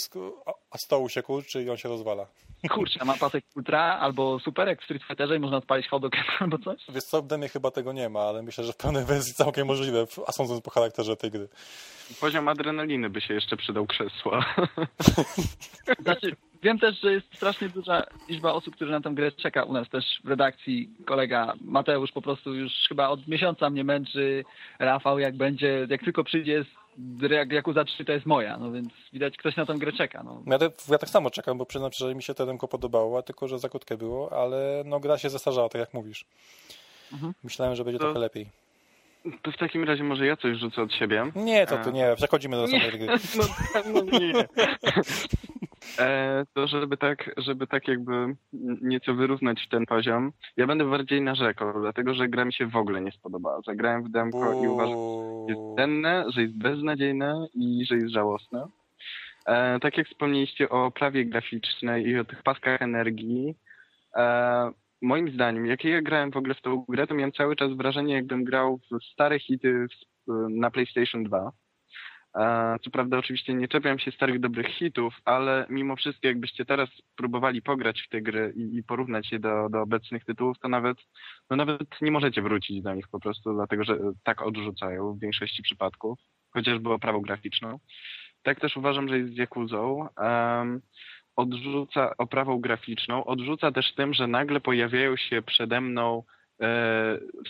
Speaker 2: A stołu się kurczy i on się rozwala.
Speaker 3: Kurczę, ma pasek ultra albo super jak w Street Fighterze i można odpalić Hodoken albo coś?
Speaker 2: Wiesz co, w demie chyba tego nie ma, ale myślę, że w pełnej wersji całkiem możliwe, a sądząc po charakterze tej gry.
Speaker 1: Poziom adrenaliny by się jeszcze przydał krzesła.
Speaker 3: Znaczy, wiem też, że jest strasznie duża liczba osób, którzy na tę grę czeka u nas też w redakcji. Kolega Mateusz po prostu już chyba od miesiąca mnie męczy. Rafał, jak będzie, jak tylko przyjdzie jak Yakuza 3 to jest moja, no więc widać ktoś na tę grę czeka. No.
Speaker 2: Ja, ja tak samo czekam, bo przyznam że mi się to demko podobało, tylko że za krótkie było, ale no gra się zestarzała, tak jak mówisz. Mhm. Myślałem, że będzie to... trochę lepiej.
Speaker 1: To w takim razie może ja coś rzucę od siebie.
Speaker 2: Nie, to, to nie, przechodzimy do następnej gry.
Speaker 1: No, no nie. E, to żeby tak, żeby tak jakby nieco wyrównać ten poziom, ja będę bardziej narzekał, dlatego że gra mi się w ogóle nie spodobała. Zagrałem w demko i uważam, że jest cenne, że jest beznadziejne i że jest żałosne. E, tak jak wspomnieliście o prawie graficznej i o tych paskach energii, e, moim zdaniem, jak ja grałem w ogóle w tą grę, to miałem cały czas wrażenie, jakbym grał w stare hity na PlayStation 2 co prawda oczywiście nie czepiam się starych dobrych hitów, ale mimo wszystko jakbyście teraz próbowali pograć w te gry i, i porównać je do, do obecnych tytułów, to nawet, no nawet nie możecie wrócić do nich po prostu, dlatego że tak odrzucają w większości przypadków, chociażby o prawo graficzną. Tak też uważam, że jest z Yakuzą. Um, odrzuca oprawą graficzną, odrzuca też tym, że nagle pojawiają się przede mną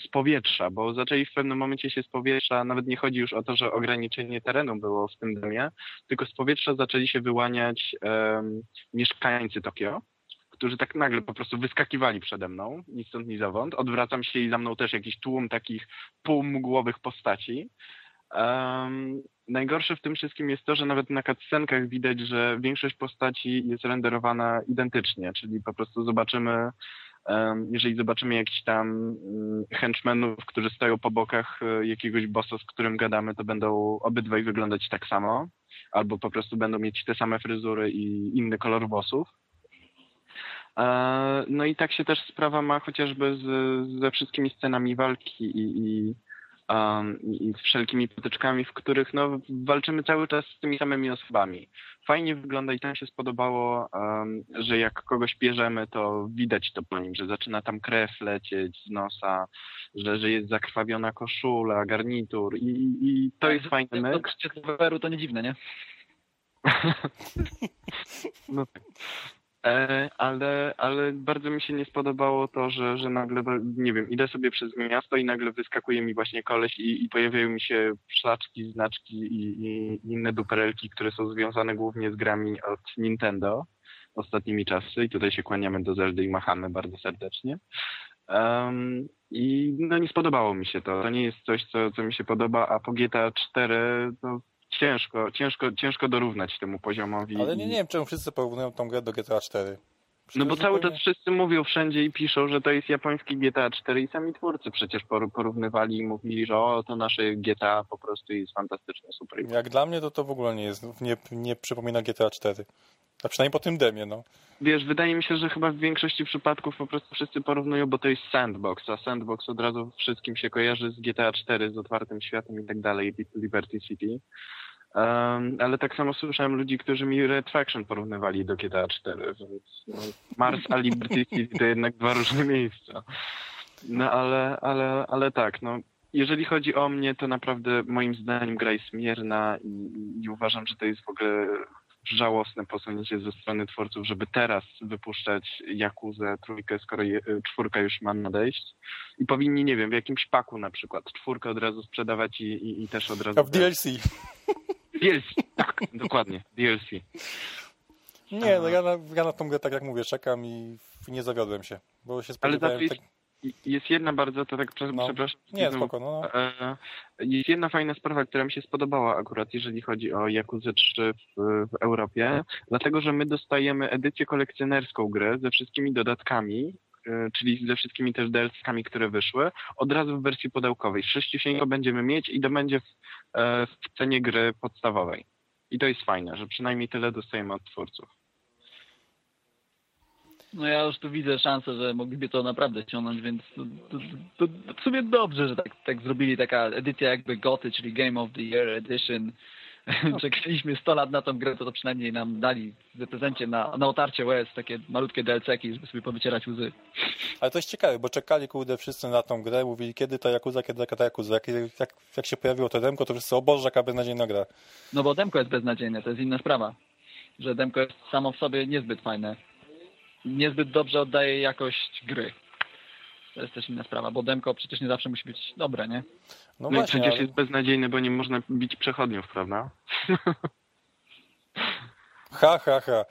Speaker 1: z powietrza, bo zaczęli w pewnym momencie się z powietrza, nawet nie chodzi już o to, że ograniczenie terenu było w tym demie, tylko z powietrza zaczęli się wyłaniać um, mieszkańcy Tokio, którzy tak nagle po prostu wyskakiwali przede mną, ni stąd, ni zowąd. Odwracam się i za mną też jakiś tłum takich półmgłowych postaci. Um, najgorsze w tym wszystkim jest to, że nawet na cutscenkach widać, że większość postaci jest renderowana identycznie, czyli po prostu zobaczymy jeżeli zobaczymy jakichś tam mm, henchmenów, którzy stoją po bokach e, jakiegoś bossa, z którym gadamy, to będą obydwaj wyglądać tak samo, albo po prostu będą mieć te same fryzury i inny kolor włosów. E, no i tak się też sprawa ma chociażby z, ze wszystkimi scenami walki i, i um, i wszelkimi potyczkami, w których no, walczymy cały czas z tymi samymi osobami. Fajnie wygląda i tam się spodobało, um, że jak kogoś bierzemy, to widać to po nim, że zaczyna tam krew lecieć z nosa, że, że jest zakrwawiona koszula, garnitur i, i to jest fajny myk.
Speaker 3: To, to nie dziwne, nie?
Speaker 1: no tak. E, ale, ale bardzo mi się nie spodobało to, że, że nagle, nie wiem, idę sobie przez miasto i nagle wyskakuje mi właśnie koleś i, i pojawiają mi się szlaczki, znaczki i, i inne duperelki, które są związane głównie z grami od Nintendo ostatnimi czasy i tutaj się kłaniamy do Zeldy i machamy bardzo serdecznie. Um, I no nie spodobało mi się to. To nie jest coś, co, co mi się podoba, a po GTA 4 no, ciężko, ciężko, ciężko dorównać temu poziomowi.
Speaker 2: Ale nie, nie wiem, czemu wszyscy porównują tą grę do GTA 4.
Speaker 1: No bo cały czas wszyscy mówią wszędzie i piszą, że to jest japoński GTA 4 i sami twórcy przecież porównywali i mówili, że o, to nasze GTA po prostu jest fantastyczne, super.
Speaker 2: Jak dla mnie to to w ogóle nie jest, nie, nie przypomina GTA 4. A przynajmniej po tym demie, no.
Speaker 1: Wiesz, wydaje mi się, że chyba w większości przypadków po prostu wszyscy porównują, bo to jest sandbox, a sandbox od razu wszystkim się kojarzy z GTA 4, z otwartym światem i tak dalej, Liberty City. Um, ale tak samo słyszałem ludzi, którzy mi Red Faction porównywali do GTA 4, więc no, Mars a Liberty City to jednak dwa różne miejsca. No ale, ale, ale tak, no jeżeli chodzi o mnie, to naprawdę moim zdaniem gra jest mierna i, i uważam, że to jest w ogóle żałosne posunięcie ze strony twórców, żeby teraz wypuszczać Jakuzę trójkę, skoro je, czwórka już ma nadejść. I powinni, nie wiem, w jakimś paku na przykład czwórkę od razu sprzedawać i, i, i też od razu...
Speaker 2: A w DLC.
Speaker 1: DLC, tak, dokładnie, DLC.
Speaker 2: Nie, no ja na, ja na tą grę, tak jak mówię, czekam i nie zawiodłem się, bo się spodziewałem... Ale tak...
Speaker 1: jest jedna bardzo, to tak no. przepraszam.
Speaker 2: Nie, spoko, no, no.
Speaker 1: E, jest jedna fajna sprawa, która mi się spodobała akurat, jeżeli chodzi o Yakuza 3 w, w Europie, dlatego, że my dostajemy edycję kolekcjonerską gry ze wszystkimi dodatkami, czyli ze wszystkimi też DLC-kami, które wyszły, od razu w wersji pudełkowej. Sześciusieńko będziemy mieć i to będzie w, e, w cenie gry podstawowej. I to jest fajne, że przynajmniej tyle dostajemy od twórców.
Speaker 3: No ja już tu widzę szansę, że mogliby to naprawdę ciągnąć, więc to, to, to, to w sumie dobrze, że tak, tak zrobili taka edycja jakby GOTY, czyli Game of the Year Edition. czekaliśmy 100 lat na tą grę, to, to przynajmniej nam dali w prezencie na, na otarcie łez takie malutkie DLC-ki, żeby sobie powycierać łzy.
Speaker 2: Ale to jest ciekawe, bo czekali kurde wszyscy na tą grę, mówili kiedy ta Yakuza, kiedy ta Yakuza. Jak, jak, jak się pojawiło to demko, to wszyscy, o Boże, jaka beznadziejna gra.
Speaker 3: No bo demko jest beznadziejne, to jest inna sprawa. Że demko jest samo w sobie niezbyt fajne. Niezbyt dobrze oddaje jakość gry. To jest też inna sprawa, bo demko przecież nie zawsze musi być dobre, nie?
Speaker 2: No,
Speaker 1: No i
Speaker 2: właśnie,
Speaker 1: przecież
Speaker 2: ale...
Speaker 1: jest beznadziejny, bo nie można bić przechodniów, prawda?
Speaker 2: Ha, ha, ha.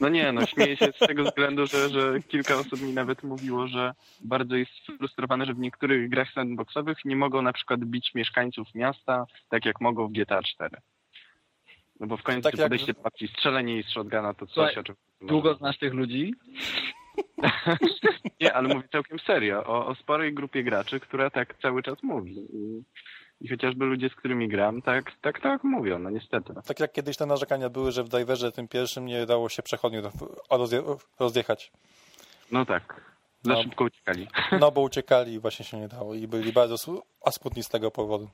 Speaker 1: No nie, no śmieję się z tego względu, że, że kilka osób mi nawet mówiło, że bardzo jest sfrustrowane, że w niektórych grach sandboxowych nie mogą na przykład bić mieszkańców miasta, tak jak mogą w GTA 4. No bo w końcu
Speaker 2: Tak jak-
Speaker 1: podejście do babci, strzelenie i z shotguna to coś,
Speaker 3: Słuchaj,
Speaker 1: o czym...
Speaker 3: Długo znasz tych ludzi?
Speaker 1: Nie, ale mówię całkiem serio, o, o sporej grupie graczy, która tak cały czas mówi. I, I chociażby ludzie, z którymi gram, tak, tak, tak mówią, no niestety.
Speaker 2: Tak jak kiedyś te narzekania były, że w Diverze tym pierwszym nie dało się przechodniów rozje rozjechać.
Speaker 1: No tak, za
Speaker 2: No.
Speaker 1: szybko uciekali.
Speaker 2: No bo uciekali i właśnie się nie dało i byli bardzo asputni z tego powodu.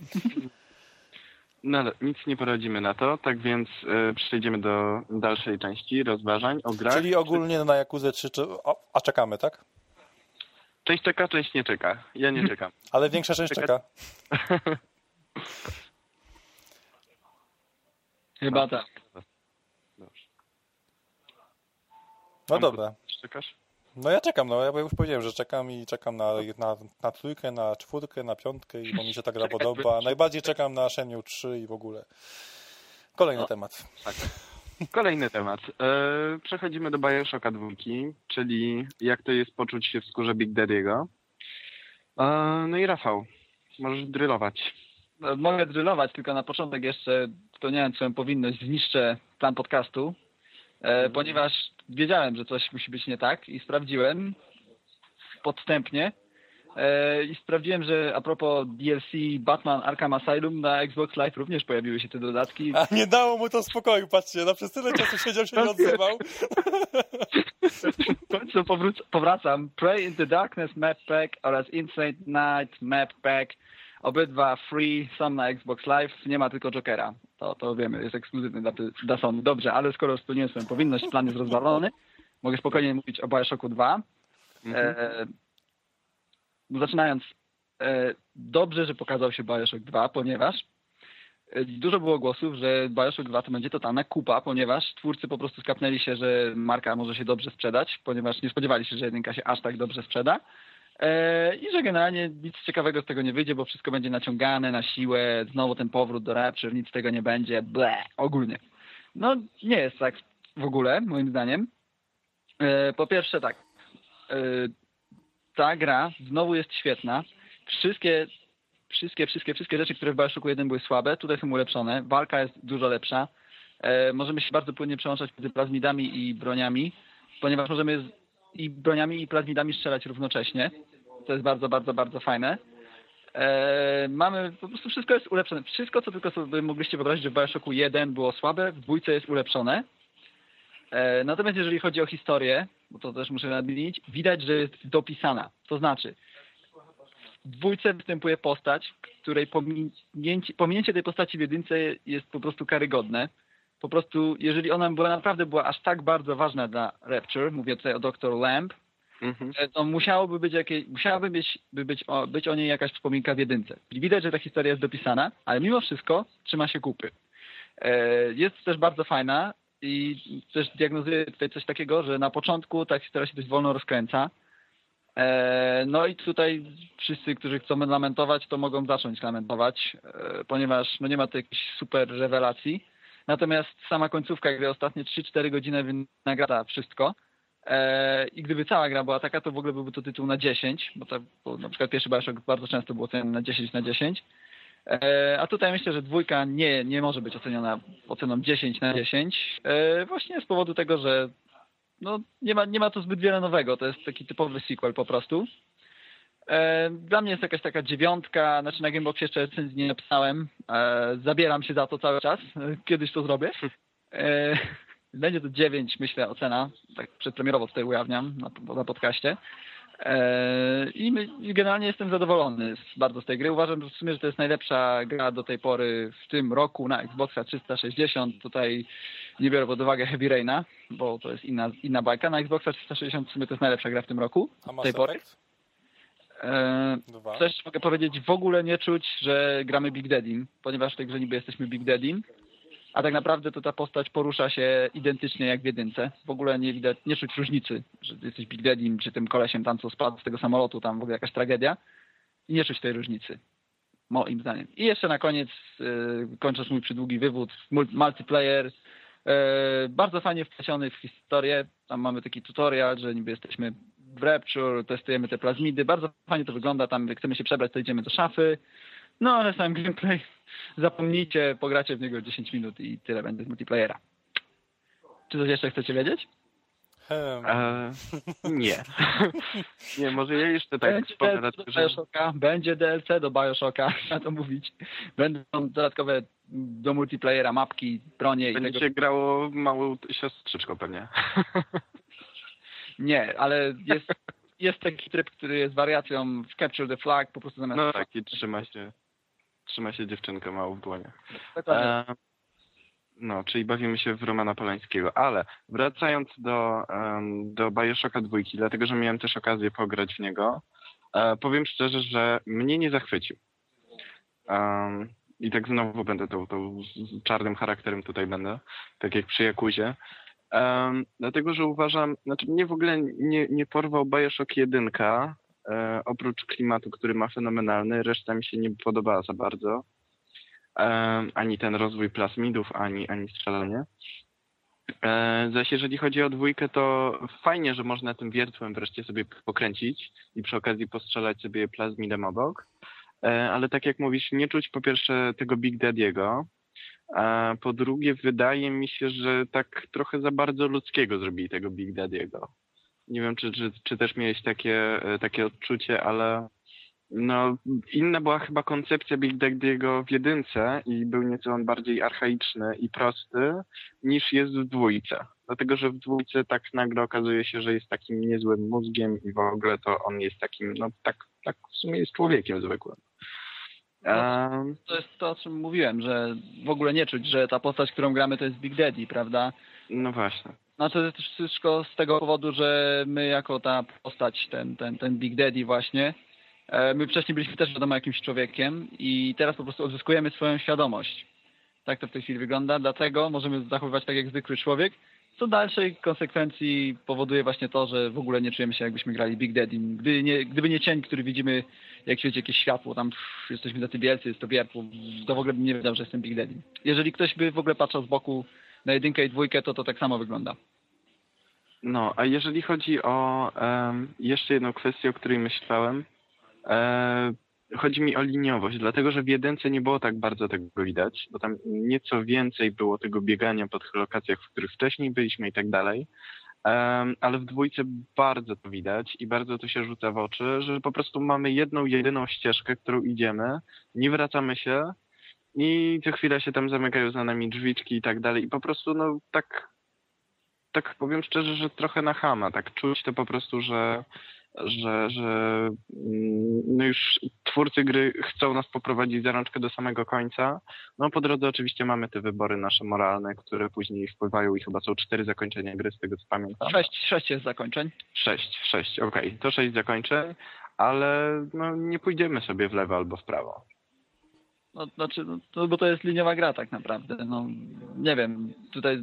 Speaker 1: No nic nie poradzimy na to, tak więc e, przejdziemy do dalszej części rozważań o grach.
Speaker 2: Czyli ogólnie na Jakuzę 3, czy... a, a czekamy, tak?
Speaker 1: Część czeka, część nie czeka. Ja nie czekam.
Speaker 2: Ale większa część czeka.
Speaker 3: Chyba tak.
Speaker 1: Dobrze.
Speaker 2: No dobra.
Speaker 1: Czekasz?
Speaker 2: No ja czekam, no ja już powiedziałem, że czekam i czekam na, na, na trójkę, na czwórkę, na piątkę i bo mi się ta gra
Speaker 1: Czekaj,
Speaker 2: podoba. Najbardziej czekam na Shenmue 3 i w ogóle. Kolejny
Speaker 1: No.
Speaker 2: temat.
Speaker 1: Tak. Kolejny temat. E, przechodzimy do Bioshocka dwójki, czyli jak to jest poczuć się w skórze Big Daddy'ego. E, no i Rafał, możesz drylować.
Speaker 3: No, Mogę drylować, tylko na początek jeszcze spełniając swoją powinność, zniszczę plan podcastu, e, ponieważ wiedziałem, że coś musi być nie tak i sprawdziłem podstępnie e, i sprawdziłem, że a propos DLC Batman Arkham Asylum na Xbox Live również pojawiły się te dodatki.
Speaker 2: A nie dało mu to spokoju, patrzcie, no przez tyle czasu siedział się nie odzywał.
Speaker 3: W końcu powracam. Pray in the Darkness Map Pack oraz Inside Night Map Pack. Obydwa free, są na Xbox Live, nie ma tylko Jokera. To, to wiemy, jest ekskluzywny dla, dla Sony. Dobrze, ale skoro spełniłem swoją powinność, plan jest rozwalony, mogę spokojnie mówić o Bioshocku 2.
Speaker 1: Mhm.
Speaker 3: E, zaczynając, e, dobrze, że pokazał się Bioshock 2, ponieważ e, dużo było głosów, że Bioshock 2 to będzie totalna kupa, ponieważ twórcy po prostu skapnęli się, że marka może się dobrze sprzedać, ponieważ nie spodziewali się, że jedynka się aż tak dobrze sprzeda. E, I że generalnie nic ciekawego z tego nie wyjdzie, bo wszystko będzie naciągane na siłę, znowu ten powrót do Rapture, nic z tego nie będzie, ble, ogólnie. No nie jest tak w ogóle, moim zdaniem. E, Po pierwsze tak, e, ta gra znowu jest świetna. Wszystkie, wszystkie, wszystkie, wszystkie rzeczy, które w Bioshocku 1 były słabe, tutaj są ulepszone. Walka jest dużo lepsza. Możemy się bardzo płynnie przełączać między plazmidami i broniami, ponieważ możemy i broniami i plazmidami strzelać równocześnie. To jest bardzo, bardzo, bardzo fajne. E, mamy, po prostu wszystko jest ulepszone. Wszystko, co tylko sobie mogliście wyobrazić, że w Bioshocku 1 było słabe, w dwójce jest ulepszone. E, natomiast jeżeli chodzi o historię, bo to też muszę nadmienić, widać, że jest dopisana. To znaczy, w dwójce występuje postać, której pominięcie, pominięcie tej postaci w jedynce jest po prostu karygodne. Po prostu, jeżeli ona była naprawdę była aż tak bardzo ważna dla Rapture, mówię tutaj o Dr. Lamb,
Speaker 1: Mhm.
Speaker 3: e, to musiałoby być jakieś, musiałaby być, by być, o, być o niej jakaś wspominka w jedynce. Widać, że ta historia jest dopisana, ale mimo wszystko trzyma się kupy. E, Jest też bardzo fajna i też diagnozuję tutaj coś takiego, że na początku ta historia się dość wolno rozkręca. E, No i tutaj wszyscy, którzy chcą lamentować, to mogą zacząć lamentować, ponieważ no nie ma tu jakichś super rewelacji. Natomiast sama końcówka gry, ostatnie 3-4 godziny wynagrada wszystko. E, I gdyby cała gra była taka, to w ogóle byłby to tytuł na 10, bo, to, bo na przykład pierwszy Bioshock bardzo często był oceniany na 10 na 10. E, A tutaj myślę, że dwójka nie, nie może być oceniona oceną 10 na 10. e, Właśnie z powodu tego, że no, nie, ma, nie ma tu zbyt wiele nowego. To jest taki typowy sequel po prostu. Dla mnie jest jakaś taka dziewiątka, znaczy na Gameboxie jeszcze recenzji nie napisałem. Zabieram się za to cały czas. Kiedyś to zrobię. E, Będzie to 9, myślę, ocena. Tak przedpremierowo tutaj ujawniam na, na podcaście. Eee, I my- generalnie jestem zadowolony z, bardzo z tej gry. Uważam w sumie, że to jest najlepsza gra do tej pory w tym roku na Xboxa 360. Tutaj nie biorę pod uwagę Heavy Raina, bo to jest inna, inna bajka. Na Xboxa 360 w sumie to jest najlepsza gra w tym roku.
Speaker 2: A Mass
Speaker 3: tej pory.
Speaker 2: Dwa.
Speaker 3: też mogę powiedzieć, w ogóle nie czuć, że gramy Big Daddy, ponieważ w tej grze niby jesteśmy Big Daddy, a tak naprawdę to ta postać porusza się identycznie jak w jedynce. W ogóle nie widać, nie czuć różnicy, że jesteś Big Daddy, czy tym kolesiem tam, co spadł z tego samolotu, tam w ogóle jakaś tragedia. I nie czuć tej różnicy. Moim zdaniem. I jeszcze na koniec, yy, kończąc mój przydługi wywód, mul- multiplayer, yy, bardzo fajnie wpleciony w historię. Tam mamy taki tutorial, że niby jesteśmy w Rapture, testujemy te plazmidy. Bardzo fajnie to wygląda. Tam chcemy się przebrać, to idziemy do szafy. No ale sam gameplay zapomnijcie, pogracie w niego 10 minut i tyle będzie z multiplayera. Czy coś jeszcze chcecie wiedzieć?
Speaker 1: E, nie. nie, może ja jeszcze tak
Speaker 3: będzie
Speaker 1: wspomnę,
Speaker 3: DLC
Speaker 1: że...
Speaker 3: Bioshocka, będzie DLC do Bioshocka, trzeba to mówić. Będą dodatkowe do multiplayera mapki, bronie i
Speaker 1: Będzie
Speaker 3: tego.
Speaker 1: grało małą siostrzyczką pewnie.
Speaker 3: Nie, ale jest, jest taki tryb, który jest wariacją w Capture the Flag, po prostu zamiast...
Speaker 1: No tak, i trzyma się, trzyma się dziewczynkę małą w dłoniach. E, no, czyli bawimy się w Romana Polańskiego. Ale wracając do, em, do Bioshocka dwójki, dlatego że miałem też okazję pograć w niego, e, powiem szczerze, że mnie nie zachwycił. Em, I tak znowu będę tą, tą z czarnym charakterem tutaj będę, tak jak przy Jakuzie. Em, dlatego, że uważam, znaczy mnie w ogóle nie, nie porwał Bioshock 1, e, oprócz klimatu, który ma fenomenalny, reszta mi się nie podobała za bardzo. Em, ani ten rozwój plasmidów, ani, ani strzelanie. E, zaś jeżeli chodzi o dwójkę, to fajnie, że można tym wiertłem wreszcie sobie pokręcić i przy okazji postrzelać sobie plazmidem obok. E, ale tak jak mówisz, nie czuć po pierwsze tego Big Daddy'ego, a po drugie wydaje mi się, że tak trochę za bardzo ludzkiego zrobili tego Big Daddy'ego. Nie wiem, czy, czy, czy też miałeś takie, e, takie odczucie, ale no, inna była chyba koncepcja Big Daddy'ego w jedynce i był nieco on bardziej archaiczny i prosty niż jest w dwójce. Dlatego, że w dwójce tak nagle okazuje się, że jest takim niezłym mózgiem i w ogóle to on jest takim, no tak, tak w sumie jest człowiekiem zwykłym. Em,
Speaker 3: To jest to, o czym mówiłem, że w ogóle nie czuć, że ta postać, którą gramy, to jest Big Daddy, prawda?
Speaker 1: no właśnie.
Speaker 3: No to wszystko z tego powodu, że my jako ta postać, ten, ten, ten Big Daddy właśnie, e, my wcześniej byliśmy też wiadomo jakimś człowiekiem i teraz po prostu odzyskujemy swoją świadomość. Tak to w tej chwili wygląda, dlatego możemy zachowywać tak jak zwykły człowiek, co dalszej konsekwencji powoduje właśnie to, że w ogóle nie czujemy się jakbyśmy grali Big Daddy. Gdyby nie, gdyby nie cień, który widzimy, jak świeci jakieś światło, tam pff, jesteśmy tacy wielcy, jest to wiertło, to w ogóle bym nie wiedział, że jestem Big Daddy. Jeżeli ktoś by w ogóle patrzył z boku na jedynkę i dwójkę, to to tak samo wygląda.
Speaker 1: No, a jeżeli chodzi o em, jeszcze jedną kwestię, o której myślałem, e, chodzi mi o liniowość, dlatego że w jedynce nie było tak bardzo tego widać, bo tam nieco więcej było tego biegania po tych lokacjach, w których wcześniej byliśmy i tak dalej. Em, ale w dwójce bardzo to widać i bardzo to się rzuca w oczy, że po prostu mamy jedną, jedyną ścieżkę, którą idziemy, nie wracamy się i co chwilę się tam zamykają za nami drzwiczki i tak dalej i po prostu no tak tak powiem szczerze, że trochę na chama, tak czuć to po prostu, że że, że mm, no już twórcy gry chcą nas poprowadzić za rączkę do samego końca. No po drodze oczywiście mamy te wybory nasze moralne, które później wpływają i chyba są cztery zakończenia gry, z tego co pamiętam.
Speaker 3: Sześć, sześć jest zakończeń.
Speaker 1: Sześć, sześć, okej. To sześć zakończeń, ale no nie pójdziemy sobie w lewo albo w prawo.
Speaker 3: No, znaczy, no, bo to jest liniowa gra tak naprawdę. No, nie wiem, tutaj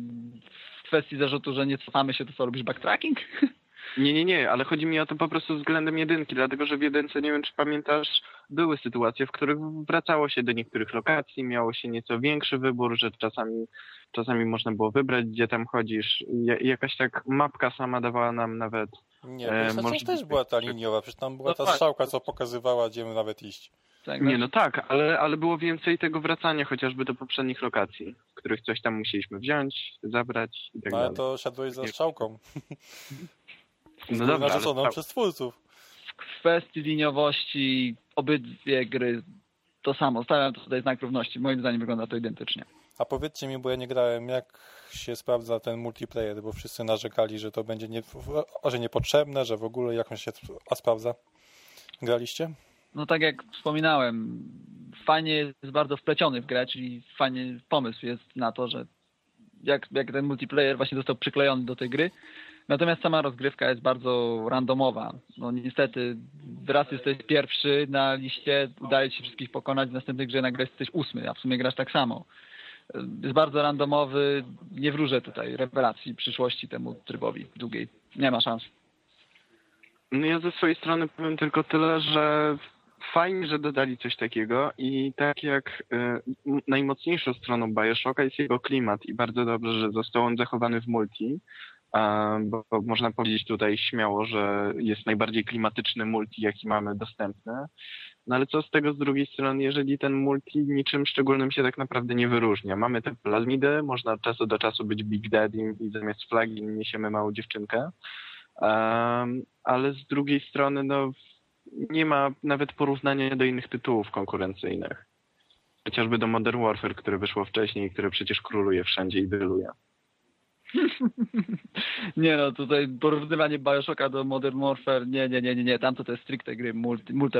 Speaker 3: w kwestii zarzutu, że nie cofamy się, to co robisz backtracking?
Speaker 1: Nie, nie, nie, ale chodzi mi o to po prostu względem jedynki, dlatego że w jedynce, nie wiem czy pamiętasz, były sytuacje, w których wracało się do niektórych lokacji, miało się nieco większy wybór, że czasami, czasami można było wybrać, gdzie tam chodzisz. Ja- Jakaś tak mapka sama dawała nam nawet
Speaker 2: Nie,
Speaker 1: E,
Speaker 2: e,
Speaker 1: może-
Speaker 2: też była ta liniowa, przecież tam była
Speaker 3: No
Speaker 2: ta
Speaker 3: tak.
Speaker 2: strzałka, co pokazywała, gdzie my nawet iść.
Speaker 3: Tak,
Speaker 1: Nie, no tak, ale, ale było więcej tego wracania chociażby do poprzednich lokacji, w których coś tam musieliśmy wziąć, zabrać i tak
Speaker 2: No ale
Speaker 1: dalej.
Speaker 2: to siadłeś za strzałką.
Speaker 1: No dobra, ale
Speaker 2: narzuconą przez twórców.
Speaker 3: w kwestii liniowości obydwie gry to samo. Stawiam tutaj znak równości. Moim zdaniem wygląda to identycznie.
Speaker 2: A powiedzcie mi, bo ja nie grałem, jak się sprawdza ten multiplayer, bo wszyscy narzekali, że to będzie nie, że niepotrzebne, że w ogóle jak on się a sprawdza. Graliście?
Speaker 3: No tak jak wspominałem, fajnie jest bardzo wpleciony w grę, czyli fajnie pomysł jest na to, że jak, jak ten multiplayer właśnie został przyklejony do tej gry. Natomiast sama rozgrywka jest bardzo randomowa. No niestety raz jesteś pierwszy na liście, udaje ci się wszystkich pokonać, w następnej grze nagle jesteś ósmy, a w sumie grasz tak samo. Jest bardzo randomowy, nie wróżę tutaj rewelacji przyszłości temu trybowi długiej. Nie ma szans.
Speaker 1: No ja ze swojej strony powiem tylko tyle, że fajnie, że dodali coś takiego i tak jak y, najmocniejszą stroną Bioshocka jest jego klimat i bardzo dobrze, że został on zachowany w multi, bo, bo można powiedzieć tutaj śmiało, że jest najbardziej klimatyczny multi, jaki mamy dostępny. No ale co z tego z drugiej strony, jeżeli ten multi niczym szczególnym się tak naprawdę nie wyróżnia? Mamy te plazmidy, można od czasu do czasu być Big Daddy i zamiast flagi niesiemy małą dziewczynkę. Um, ale z drugiej strony, no, nie ma nawet porównania do innych tytułów konkurencyjnych. Chociażby do Modern Warfare, które wyszło wcześniej i które przecież króluje wszędzie i byluje.
Speaker 3: nie no, tutaj porównywanie Bioshocka do Modern Warfare, nie, nie, nie, nie, nie. Tamto to jest stricte gry multi, multi,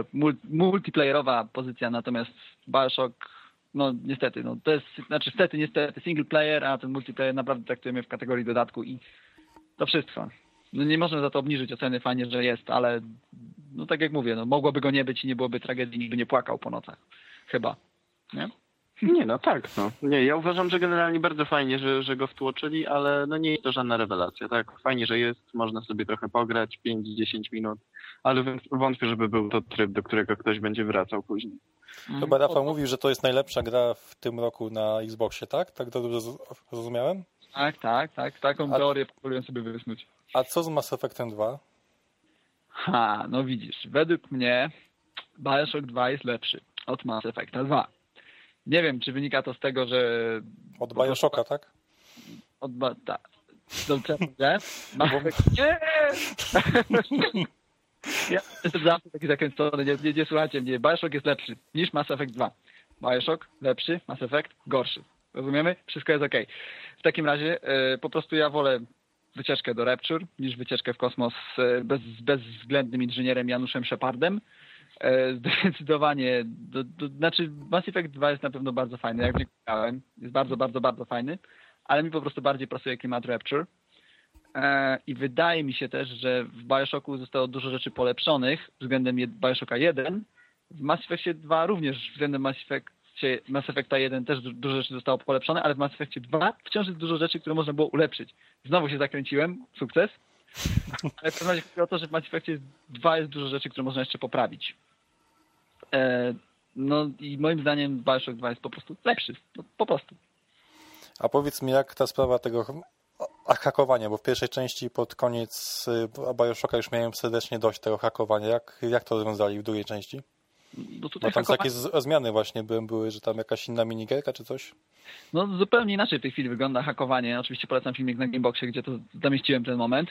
Speaker 3: multiplayerowa pozycja, natomiast Bioshock, no niestety, no to jest, znaczy niestety, niestety single player, a ten multiplayer naprawdę traktujemy w kategorii dodatku i to wszystko. No nie można za to obniżyć oceny, fajnie, że jest, ale no tak jak mówię, no mogłoby go nie być i nie byłoby tragedii, nikt by nie płakał po nocach. Chyba. Nie?
Speaker 1: Nie, no tak, no. Nie, ja uważam, że generalnie bardzo fajnie, że, że go wtłoczyli, ale no nie jest to żadna rewelacja, tak? Fajnie, że jest, można sobie trochę pograć, 5-10 minut, ale wątpię, żeby był to tryb, do którego ktoś będzie wracał później.
Speaker 2: Mhm. Chyba Rafał mówił, że to jest najlepsza gra w tym roku na Xboxie, tak? Tak dobrze zrozumiałem?
Speaker 3: Tak, tak, tak. Taką A... teorię próbuję sobie wysnuć.
Speaker 2: A co z Mass Effectem 2?
Speaker 3: Ha, no widzisz, według mnie Bioshock 2 jest lepszy od Mass Effecta 2. Nie wiem, czy wynika to z tego, że...
Speaker 2: Od Bioshocka, tak?
Speaker 3: Od ba... tak. Dobrze, że? Nie! ja jestem zawsze taki zakręcony, nie, nie, nie słuchajcie mnie. Bioshock jest lepszy niż Mass Effect 2. Bioshock lepszy, Mass Effect gorszy. Rozumiemy? Wszystko jest ok. W takim razie yy, po prostu ja wolę wycieczkę do Rapture niż wycieczkę w kosmos z bez, bezwzględnym inżynierem Januszem Shepardem. E, zdecydowanie, do, do, znaczy Mass Effect 2 jest na pewno bardzo fajny, jak nie grałem, jest bardzo, bardzo, bardzo fajny, ale mi po prostu bardziej pasuje klimat Rapture. E, I wydaje mi się też, że w Bioshocku zostało dużo rzeczy polepszonych względem Bioshocka 1. W Mass Effectie 2 również względem Mass, Effect, Mass Effecta 1 też dużo rzeczy zostało polepszone, ale w Mass Effectie 2 wciąż jest dużo rzeczy, które można było ulepszyć. Znowu się zakręciłem, sukces. Ale w każdym razie chodzi o to, że w Mass Effectie 2 jest dużo rzeczy, które można jeszcze poprawić. E, no i moim zdaniem Bioshock 2 jest po prostu lepszy. Po prostu.
Speaker 2: A powiedz mi, jak ta sprawa tego hakowania, bo w pierwszej części pod koniec y, Bioshocka już miałem serdecznie dość tego hakowania. Jak, jak to rozwiązali w drugiej części? No tutaj bo tam takie zmiany właśnie były, były, że tam jakaś inna minigierka czy coś?
Speaker 3: No zupełnie inaczej w tej chwili wygląda hakowanie. Oczywiście polecam filmik na Gameboxie, gdzie to zamieściłem ten moment.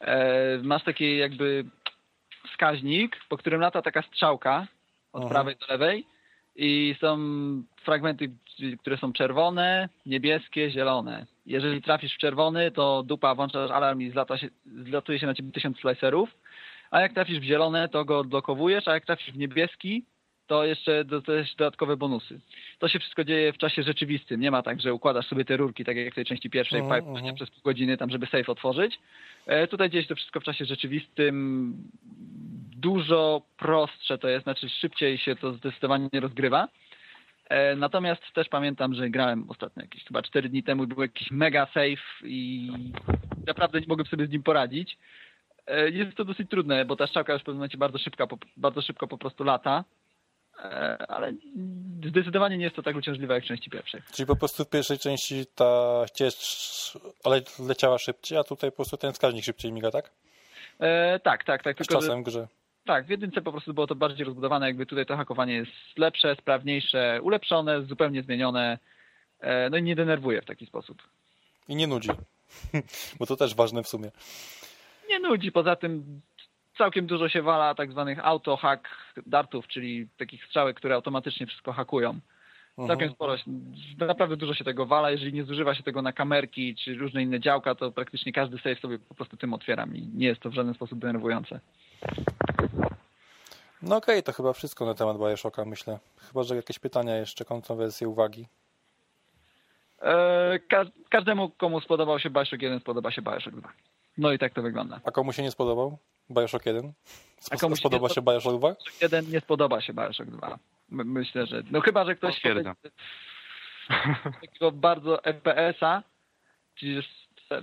Speaker 3: E, masz taki jakby wskaźnik, po którym lata taka strzałka od Aha. prawej do lewej i są fragmenty, które są czerwone, niebieskie, zielone. Jeżeli trafisz w czerwony, to dupa, włączasz alarm i zlata się, zlatuje się na ciebie tysiąc slicerów, a jak trafisz w zielone, to go odblokowujesz, a jak trafisz w niebieski, to jeszcze dostajesz dodatkowe bonusy. To się wszystko dzieje w czasie rzeczywistym. Nie ma tak, że układasz sobie te rurki, tak jak w tej części pierwszej, uh -huh, uh -huh. przez pół godziny tam, żeby safe otworzyć. E, tutaj dzieje się to wszystko w czasie rzeczywistym. Dużo prostsze to jest, znaczy szybciej się to zdecydowanie rozgrywa. E, natomiast też pamiętam, że grałem ostatnio jakieś chyba 4 dni temu był jakiś mega safe i naprawdę nie mogłem sobie z nim poradzić. E, jest to dosyć trudne, bo ta strzałka już w pewnym momencie bardzo szybko, bardzo szybko po prostu lata E, ale zdecydowanie nie jest to tak uciążliwe jak w części pierwszej.
Speaker 2: Czyli po prostu w pierwszej części ta ścież leciała szybciej, a tutaj po prostu ten wskaźnik szybciej miga, tak?
Speaker 3: E, tak, tak, tak.
Speaker 2: Z tylko, czasem w grze.
Speaker 3: Tak, w jedynce po prostu było to bardziej rozbudowane, jakby tutaj to hakowanie jest lepsze, sprawniejsze, ulepszone, zupełnie zmienione, e, no i nie denerwuje w taki sposób.
Speaker 2: I nie nudzi, bo to też ważne w sumie.
Speaker 3: Nie nudzi, poza tym całkiem dużo się wala tak zwanych auto-hack dartów, czyli takich strzałek, które automatycznie wszystko hakują. Mhm. Całkiem sporo. Naprawdę dużo się tego wala. Jeżeli nie zużywa się tego na kamerki czy różne inne działka, to praktycznie każdy save sobie po prostu tym otwieram i nie jest to w żaden sposób denerwujące.
Speaker 2: No okej, okay, to chyba wszystko na temat Bioshocka, myślę. Chyba, że jakieś pytania jeszcze, kontrowersje, uwagi.
Speaker 3: Eee, ka każdemu, komu spodobał się Bioshock 1, spodoba się Bioshock 2. No i tak to wygląda.
Speaker 2: A komu się nie spodobał Bioshock 1? A komu spodoba się, się Bioshock 2?
Speaker 3: Bioshock 1 nie spodoba się Bioshock 2. My, myślę, że... No chyba, że ktoś... Takiego bardzo FPS-a, czyli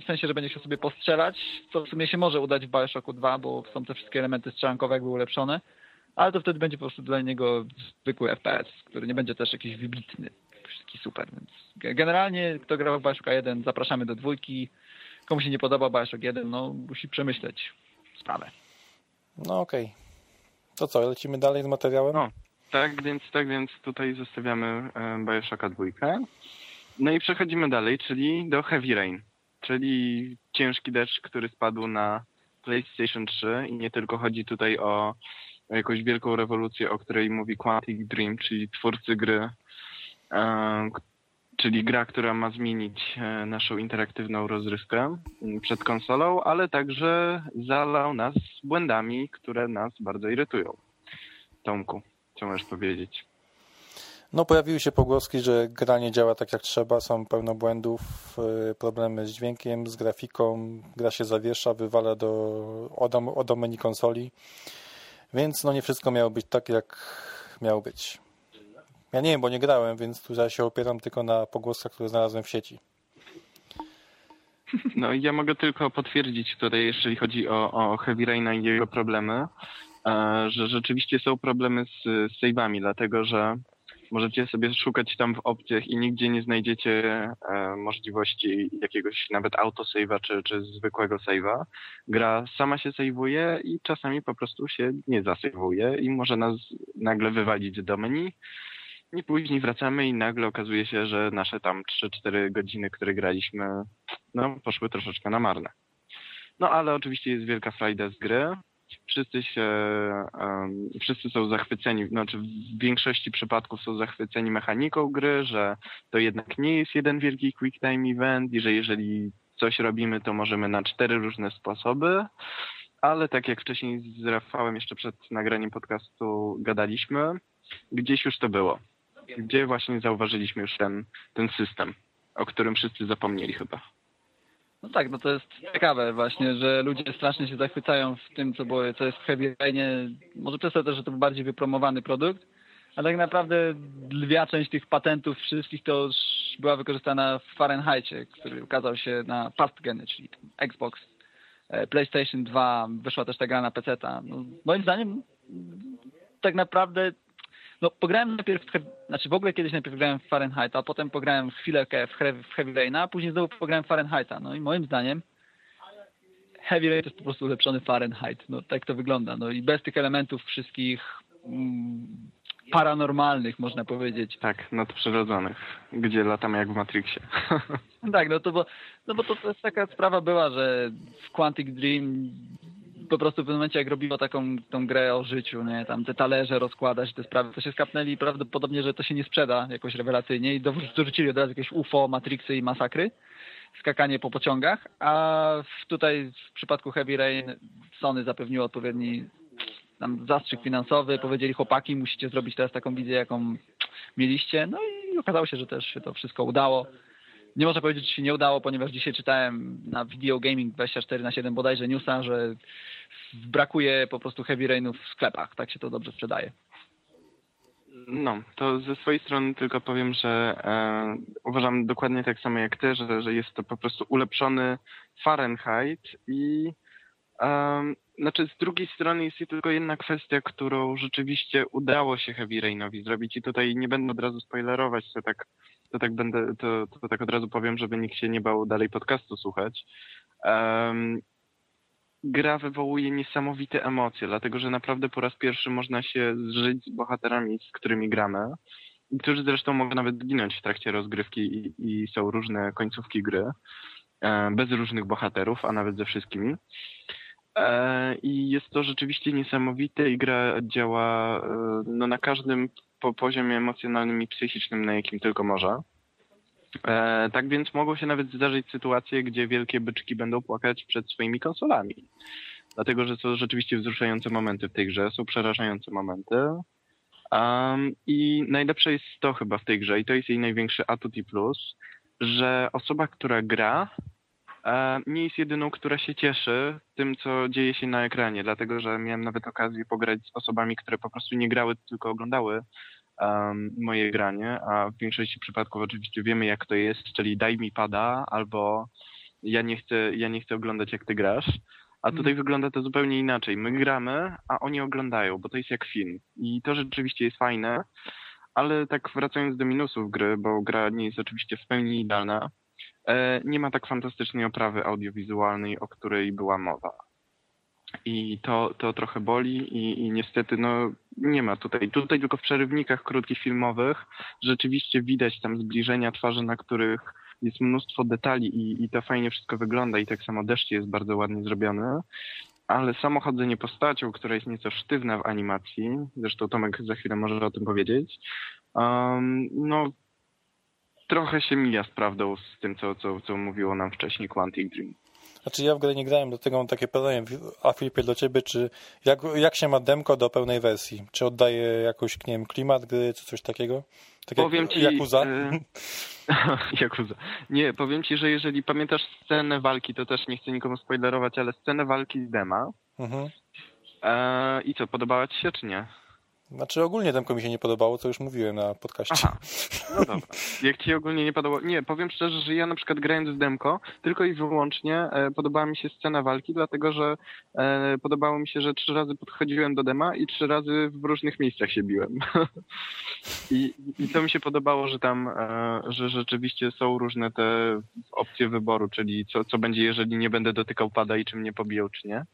Speaker 3: w sensie, że będzie się sobie postrzelać, co w sumie się może udać w Bioshocku 2, bo są te wszystkie elementy strzelankowe jakby ulepszone, ale to wtedy będzie po prostu dla niego zwykły FPS, który nie będzie też jakiś wybitny, taki super, więc generalnie kto gra w Bioshocka 1, zapraszamy do dwójki, komu się nie podoba Bioshock 1, no musi przemyśleć sprawę.
Speaker 2: No okej. Okay. To co, lecimy dalej z materiałem?
Speaker 1: No, tak więc, tak więc tutaj zostawiamy e, Bioshocka 2. No i przechodzimy dalej, czyli do Heavy Rain, czyli ciężki deszcz, który spadł na PlayStation 3 i nie tylko chodzi tutaj o jakąś wielką rewolucję, o której mówi Quantic Dream, czyli twórcy gry, czyli gra, która ma zmienić e, naszą interaktywną rozrywkę przed konsolą, ale także zalał nas błędami, które nas bardzo irytują. Tomku, co możesz powiedzieć?
Speaker 2: No, pojawiły się pogłoski, że gra nie działa tak jak trzeba, są pełno błędów, e, problemy z dźwiękiem, z grafiką, gra się zawiesza, wywala do odomeni konsoli, więc no nie wszystko miało być tak, jak miało być. Ja nie wiem, bo nie grałem, więc tu ja się opieram tylko na pogłoskach, które znalazłem w sieci.
Speaker 1: No i ja mogę tylko potwierdzić tutaj, jeżeli chodzi o, o Heavy Raina i jego problemy, e, że rzeczywiście są problemy z save'ami, dlatego że możecie sobie szukać tam w opcjach i nigdzie nie znajdziecie e, możliwości jakiegoś nawet autosave'a czy, czy zwykłego save'a. Gra sama się save'uje i czasami po prostu się nie zasejwuje i może nas nagle wywalić do menu i później wracamy i nagle okazuje się, że nasze tam 3-4 godziny, które graliśmy, no poszły troszeczkę na marne. No ale oczywiście jest wielka frajda z gry. Wszyscy się, wszyscy są zachwyceni, znaczy w większości przypadków są zachwyceni mechaniką gry, że to jednak nie jest jeden wielki quick time event i że jeżeli coś robimy, to możemy na cztery różne sposoby. Ale tak jak wcześniej z Rafałem jeszcze przed nagraniem podcastu gadaliśmy, gdzieś już to było gdzie właśnie zauważyliśmy już ten, ten system, o którym wszyscy zapomnieli chyba.
Speaker 3: No tak, no to jest ciekawe właśnie, że ludzie strasznie się zachwycają w tym, co, było, co jest w Heavy Rainie. Może przez to też, że to był bardziej wypromowany produkt, ale tak naprawdę lwia część tych patentów wszystkich to była wykorzystana w Fahrenheitie, który ukazał się na past geny, czyli Xbox, e, PlayStation 2, wyszła też ta gra na PC. No, moim zdaniem tak naprawdę no, pograłem najpierw, znaczy w ogóle kiedyś najpierw grałem w Fahrenheita, a potem pograłem chwilę w Heavy Raina, a później znowu pograłem Fahrenheita. No i moim zdaniem Heavy Rain to jest po prostu ulepszony Fahrenheit. No tak to wygląda. No i bez tych elementów wszystkich mm, paranormalnych, można powiedzieć.
Speaker 1: Tak, nadprzyrodzonych, gdzie latamy jak w Matrixie.
Speaker 3: tak, no to bo, no bo to, to jest taka sprawa była, że w Quantic Dream po prostu w pewnym momencie jak robiło taką tą grę o życiu, nie, tam te talerze rozkładać, te sprawy, to się skapnęli prawdopodobnie, że to się nie sprzeda jakoś rewelacyjnie i dorzucili od razu jakieś UFO, Matrixy i masakry, skakanie po pociągach, a tutaj w przypadku Heavy Rain Sony zapewniło odpowiedni tam zastrzyk finansowy, powiedzieli chłopaki, musicie zrobić teraz taką wizję, jaką mieliście, no i okazało się, że też się to wszystko udało. Nie można powiedzieć, że się nie udało, ponieważ dzisiaj czytałem na Video Gaming 24 na 7 bodajże newsa, że brakuje po prostu Heavy Rainów w sklepach. Tak się to dobrze sprzedaje.
Speaker 1: No, to ze swojej strony tylko powiem, że e, uważam dokładnie tak samo jak ty, że, że jest to po prostu ulepszony Fahrenheit i e, znaczy z drugiej strony jest tylko jedna kwestia, którą rzeczywiście udało się Heavy Rainowi zrobić i tutaj nie będę od razu spoilerować, to tak to tak będę, to, to tak od razu powiem, żeby nikt się nie bał dalej podcastu słuchać. Um, gra wywołuje niesamowite emocje, dlatego że naprawdę po raz pierwszy można się zżyć z bohaterami, z którymi gramy, którzy zresztą mogą nawet zginąć w trakcie rozgrywki i, i są różne końcówki gry, e, bez różnych bohaterów, a nawet ze wszystkimi. E, I jest to rzeczywiście niesamowite i gra działa e, no, na każdym po poziomie emocjonalnym i psychicznym, na jakim tylko może. E, tak więc mogą się nawet zdarzyć sytuacje, gdzie wielkie byczki będą płakać przed swoimi konsolami. Dlatego, że są rzeczywiście wzruszające momenty w tej grze, są przerażające momenty. Um, I najlepsze jest to chyba w tej grze, i to jest jej największy atut i plus, że osoba, która gra, nie jest jedyną, która się cieszy tym, co dzieje się na ekranie, dlatego że miałem nawet okazję pograć z osobami, które po prostu nie grały, tylko oglądały um, moje granie, a w większości przypadków oczywiście wiemy, jak to jest, czyli daj mi pada, albo ja nie chcę, ja nie chcę oglądać, jak ty grasz. A tutaj mm. wygląda to zupełnie inaczej. My gramy, a oni oglądają, bo to jest jak film. I to rzeczywiście jest fajne, ale tak wracając do minusów gry, bo gra nie jest oczywiście w pełni idealna, nie ma tak fantastycznej oprawy audiowizualnej, o której była mowa. I to, to trochę boli i, i niestety no, nie ma tutaj. Tutaj tylko w przerywnikach krótkich filmowych rzeczywiście widać tam zbliżenia twarzy, na których jest mnóstwo detali i, i to fajnie wszystko wygląda i tak samo deszcz jest bardzo ładnie zrobiony. Ale samo chodzenie postacią, która jest nieco sztywna w animacji, zresztą Tomek za chwilę może o tym powiedzieć, um, no trochę się mija z prawdą z tym, co, co, co mówiło nam wcześniej Quantic Dream.
Speaker 2: Znaczy ja w grę nie grałem, dlatego mam takie pytanie, a Filipie do ciebie, czy jak, jak się ma demko do pełnej wersji? Czy oddaje jakoś, nie wiem, klimat gry, czy coś takiego? Tak
Speaker 1: powiem
Speaker 2: jak
Speaker 1: ci,
Speaker 2: Yakuza?
Speaker 1: Yakuza. Nie, powiem ci, że jeżeli pamiętasz scenę walki, to też nie chcę nikomu spoilerować, ale scenę walki z dema. Mhm. E... I co, podobała ci się, czy nie?
Speaker 2: Znaczy ogólnie demko mi się nie podobało, co już mówiłem na podcaście.
Speaker 1: Aha. No dobra. Jak ci ogólnie nie podobało? Nie, powiem szczerze, że ja na przykład grając z demko, tylko i wyłącznie e, podobała mi się scena walki, dlatego że e, podobało mi się, że trzy razy podchodziłem do dema i trzy razy w różnych miejscach się biłem. I, I to mi się podobało, że tam, e, że rzeczywiście są różne te opcje wyboru, czyli co, co będzie, jeżeli nie będę dotykał pada i czy mnie pobiją, czy nie.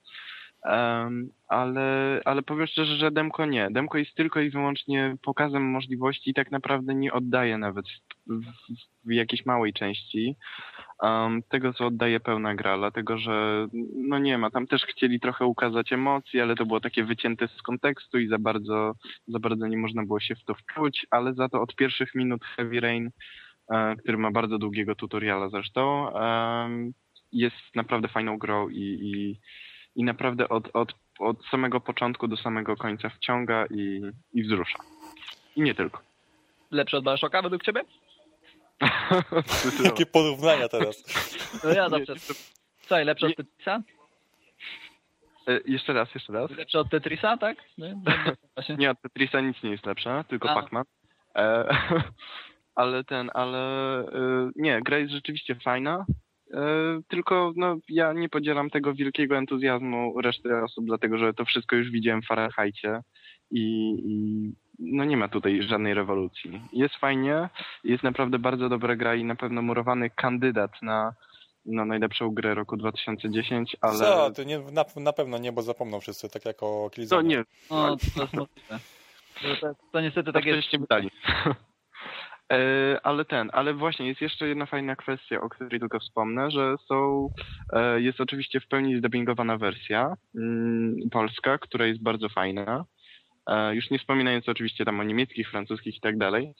Speaker 1: Um, ale, ale powiem szczerze, że Demko nie. Demko jest tylko i wyłącznie pokazem możliwości i tak naprawdę nie oddaje nawet w, w, jakiejś małej części um, tego, co oddaje pełna gra, dlatego że no nie ma, tam też chcieli trochę ukazać emocji, ale to było takie wycięte z kontekstu i za bardzo, za bardzo nie można było się w to wczuć, ale za to od pierwszych minut Heavy Rain, e, który ma bardzo długiego tutoriala zresztą, e, jest naprawdę fajną grą i, i i naprawdę od, od, od samego początku do samego końca wciąga i, i wzrusza. I nie tylko.
Speaker 3: Lepszy od Bioshocka według ciebie?
Speaker 2: Jakie porównania teraz.
Speaker 3: No ja zawsze. Co, lepszy od Tetrisa?
Speaker 1: E, jeszcze raz, jeszcze raz.
Speaker 3: Lepszy od Tetrisa, tak?
Speaker 1: Nie, nie od Tetrisa nic nie jest lepsze, tylko Pac-Man. E, ale ten, ale e, nie, gra jest rzeczywiście fajna. E, tylko no, ja nie podzielam tego wielkiego entuzjazmu reszty osób, dlatego że to wszystko już widziałem w Fahrenheitie i, i no nie ma tutaj żadnej rewolucji. Jest fajnie, jest naprawdę bardzo dobra gra i na pewno murowany kandydat na, na najlepszą grę roku 2010, ale...
Speaker 2: Co, to nie, na, na pewno nie, bo zapomną wszyscy, tak jak o Killzone.
Speaker 1: No nie.
Speaker 3: O, to możliwe. To, to, niestety tak jest.
Speaker 1: wydali. E, ale ten, ale właśnie jest jeszcze jedna fajna kwestia, o której tylko wspomnę, że są, e, jest oczywiście w pełni zdubbingowana wersja mm, polska, która jest bardzo fajna. E, już nie wspominając oczywiście tam o niemieckich, francuskich i tak dalej.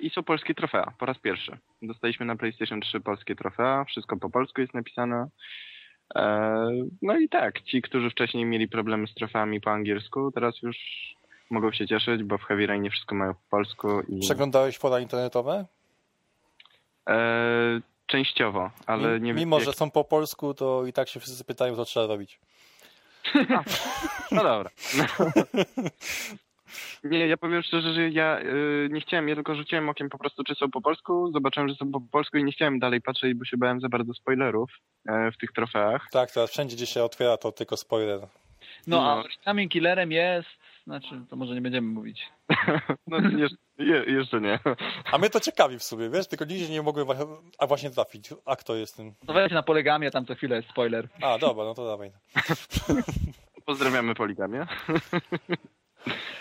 Speaker 1: I są polskie trofea, po raz pierwszy. Dostaliśmy na PlayStation 3 polskie trofea, wszystko po polsku jest napisane. No i tak, ci, którzy wcześniej mieli problemy z trofeami po angielsku, teraz już mogą się cieszyć, bo w Heavy Rainie wszystko mają po polsku. I...
Speaker 2: Przeglądałeś fora internetowe?
Speaker 1: E, częściowo, ale nie
Speaker 2: Mimo, że są po polsku, to i tak się wszyscy pytają, co trzeba robić.
Speaker 1: No dobra. Nie, ja powiem szczerze, że ja y, nie chciałem, ja tylko rzuciłem okiem po prostu, czy są po polsku, zobaczyłem, że są po polsku i nie chciałem dalej patrzeć, bo się bałem za bardzo spoilerów y, w tych trofeach.
Speaker 2: Tak, teraz wszędzie, gdzie się otwiera, to tylko spoiler. No,
Speaker 3: no. a oryginalnym killerem jest znaczy, to może nie będziemy mówić.
Speaker 1: no jeszcze, jeszcze nie.
Speaker 2: A mnie to ciekawi w sumie, wiesz, tylko nigdzie nie mogłem a właśnie trafić. A kto jest tym?
Speaker 3: To weź na poligamię, tam co chwilę jest spoiler.
Speaker 2: A, dobra, no to dawaj.
Speaker 1: Pozdrawiamy poligamię.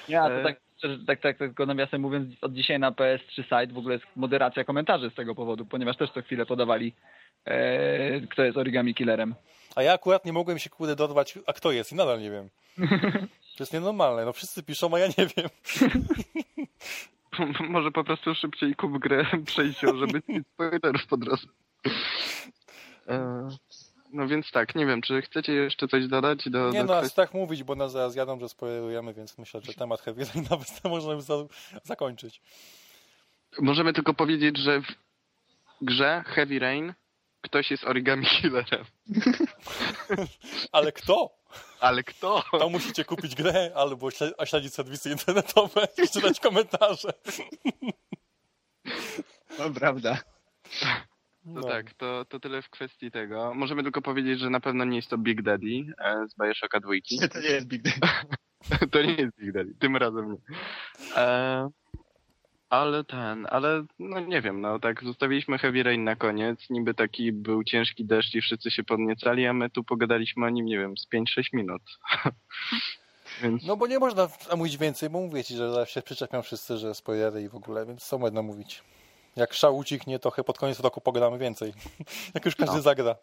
Speaker 3: Ja, to tak, tak, tak, tylko nawiasem mówiąc, od dzisiaj na PS3 site w ogóle jest moderacja komentarzy z tego powodu, ponieważ też co chwilę podawali, e, kto jest origami killerem.
Speaker 2: A ja akurat nie mogłem się kurde dorwać, a kto jest i nadal nie wiem. To jest nienormalne. No wszyscy piszą, a ja nie wiem.
Speaker 1: Może po prostu szybciej kup grę przejścią, żeby nic spoilerów po drodze. E, No więc tak, nie wiem, czy chcecie jeszcze coś dodać do,
Speaker 2: Nie
Speaker 1: do
Speaker 2: no,
Speaker 1: kwestii?
Speaker 2: tak mówić, bo nas zaraz jadą, że spoilerujemy, więc myślę, że temat Heavy Rain nawet możemy za zakończyć.
Speaker 1: Możemy tylko powiedzieć, że w grze Heavy Rain ktoś jest origami killerem.
Speaker 2: Ale kto?
Speaker 1: Ale kto?
Speaker 2: To musicie kupić grę albo śledzić serwisy internetowe i czytać komentarze.
Speaker 3: No prawda.
Speaker 1: No tak, to, to tyle w kwestii tego. Możemy tylko powiedzieć, że na pewno nie jest to Big Daddy e, z Bioshocka dwójki.
Speaker 3: To nie jest Big Day.
Speaker 1: To nie jest Big Daddy, tym razem nie. E, ale ten, ale no nie wiem, no tak zostawiliśmy Heavy Rain na koniec. Niby taki był ciężki deszcz i wszyscy się podniecali, a my tu pogadaliśmy o nim, nie wiem, z 5-6 minut. Więc
Speaker 2: No bo nie można mówić więcej, bo mówię ci, że zaraz się przyczepią wszyscy, że spoilery i w ogóle, więc co można mówić. Jak szał ucichnie, to chyba pod koniec roku pogadamy więcej. Jak już każdy
Speaker 1: No.
Speaker 2: zagra.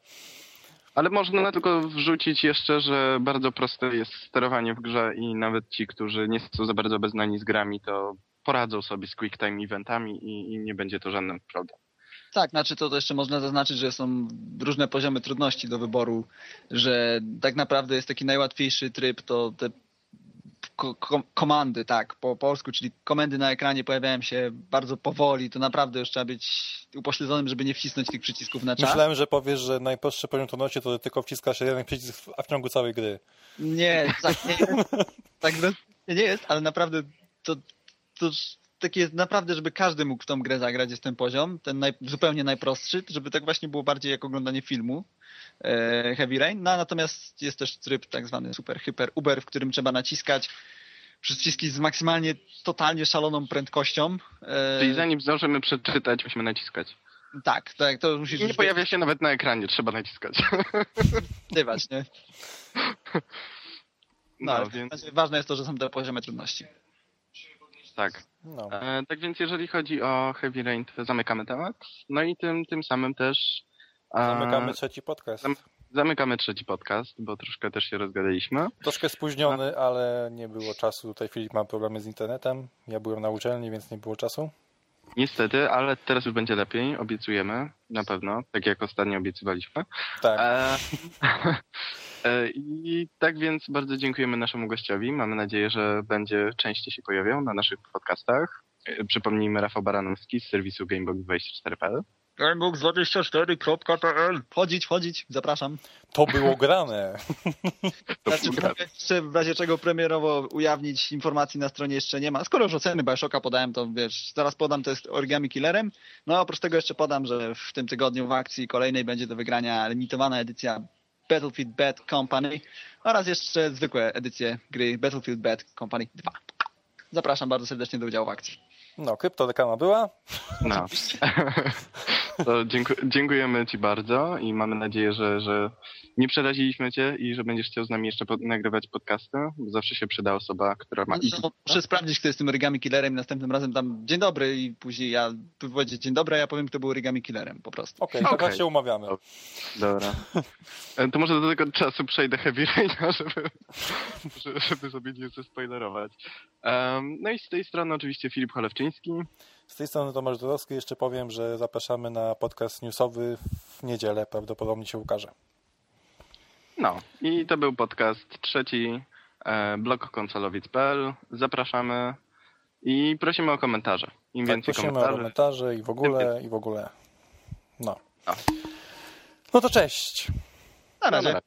Speaker 1: Ale można tylko wrzucić jeszcze, że bardzo proste jest sterowanie w grze i nawet ci, którzy nie są za bardzo beznani z grami, to poradzą sobie z quick time eventami i, i nie będzie to żadnym problem.
Speaker 3: Tak, znaczy to, to jeszcze można zaznaczyć, że są różne poziomy trudności do wyboru, że tak naprawdę jest taki najłatwiejszy tryb, to te ko ko komandy, tak, po polsku, czyli komendy na ekranie pojawiają się bardzo powoli, to naprawdę już trzeba być upośledzonym, żeby nie wcisnąć tych przycisków na czas.
Speaker 2: Myślałem, że powiesz, że najprostszy poziom trudności to tylko wciskasz jeden przycisk, a w ciągu całej gry.
Speaker 3: Nie, tak nie jest. Tak nie jest, ale naprawdę to, to takie jest naprawdę, żeby każdy mógł w tą grę zagrać, jest ten poziom, ten naj, zupełnie najprostszy, żeby tak właśnie było bardziej jak oglądanie filmu e, Heavy Rain. No, natomiast jest też tryb tak zwany super, hyper, uber, w którym trzeba naciskać przyciski z maksymalnie, totalnie szaloną prędkością. E,
Speaker 1: Czyli zanim zdążymy przeczytać, musimy naciskać.
Speaker 3: Tak, tak, to musisz
Speaker 1: I nie pojawia się nawet na ekranie, trzeba naciskać.
Speaker 3: wtywać, nie? No,
Speaker 1: No, więc
Speaker 3: ważne jest to, że są te poziomy trudności.
Speaker 1: Tak.
Speaker 2: No.
Speaker 1: E, tak więc jeżeli chodzi o Heavy Rain, to zamykamy temat. No i tym, tym samym też e,
Speaker 2: Zamykamy trzeci podcast.
Speaker 1: zam- zamykamy trzeci podcast, bo troszkę też się rozgadaliśmy.
Speaker 2: Troszkę spóźniony, ale nie było czasu. Tutaj Filip ma problemy z internetem. Ja byłem na uczelni, więc nie było czasu.
Speaker 1: Niestety, ale teraz już będzie lepiej, obiecujemy, na pewno, tak jak ostatnio obiecywaliśmy.
Speaker 2: Tak.
Speaker 1: E, e, I tak więc bardzo dziękujemy naszemu gościowi. Mamy nadzieję, że będzie częściej się pojawiał na naszych podcastach. E, Przypomnijmy Rafał Baranowski z serwisu Gamebox24.pl.
Speaker 3: Gamebox24.pl Wchodzić, wchodzić, zapraszam.
Speaker 2: To było grane.
Speaker 1: To
Speaker 3: Znaczy, jeszcze w razie czego premierowo ujawnić informacji na stronie jeszcze nie ma. Skoro już oceny Bioshocka podałem, to wiesz, zaraz podam, to jest Origami Killerem. No oprócz tego jeszcze podam, że w tym tygodniu w akcji kolejnej będzie do wygrania limitowana edycja Battlefield Bad Company oraz jeszcze zwykłe edycje gry Battlefield Bad Company 2. Zapraszam bardzo serdecznie do udziału w akcji.
Speaker 2: No, kryptoreklama była.
Speaker 1: No. To dzięku- dziękujemy Ci bardzo i mamy nadzieję, że, że nie przeraziliśmy Cię i że będziesz chciał z nami jeszcze pod- nagrywać podcasty, bo zawsze się przyda osoba, która ma...
Speaker 3: No, muszę sprawdzić, kto jest tym Origami Killerem i następnym razem tam dzień dobry i później ja tu powiedzieć dzień dobry, a ja powiem, kto był Origami Killerem po prostu.
Speaker 2: Okej,
Speaker 1: Okej.
Speaker 2: teraz się umawiamy.
Speaker 1: Dobra. E, To może do tego czasu przejdę Heavy Raina, żeby, żeby- sobie nie zespoilerować. Um, no i z tej strony oczywiście Filip Cholewczyński.
Speaker 2: Z tej strony Tomasz Dorowski jeszcze powiem, że zapraszamy na podcast newsowy w niedzielę, prawdopodobnie się ukaże.
Speaker 1: No i to był podcast trzeci, e, blog konsolowic.pl. Zapraszamy i prosimy o komentarze. Im
Speaker 2: Tak,
Speaker 1: więcej
Speaker 2: prosimy o
Speaker 1: komentarzy,
Speaker 2: komentarze i w ogóle, i w ogóle. No.
Speaker 1: A.
Speaker 2: No to cześć.
Speaker 3: Na razie.
Speaker 1: No,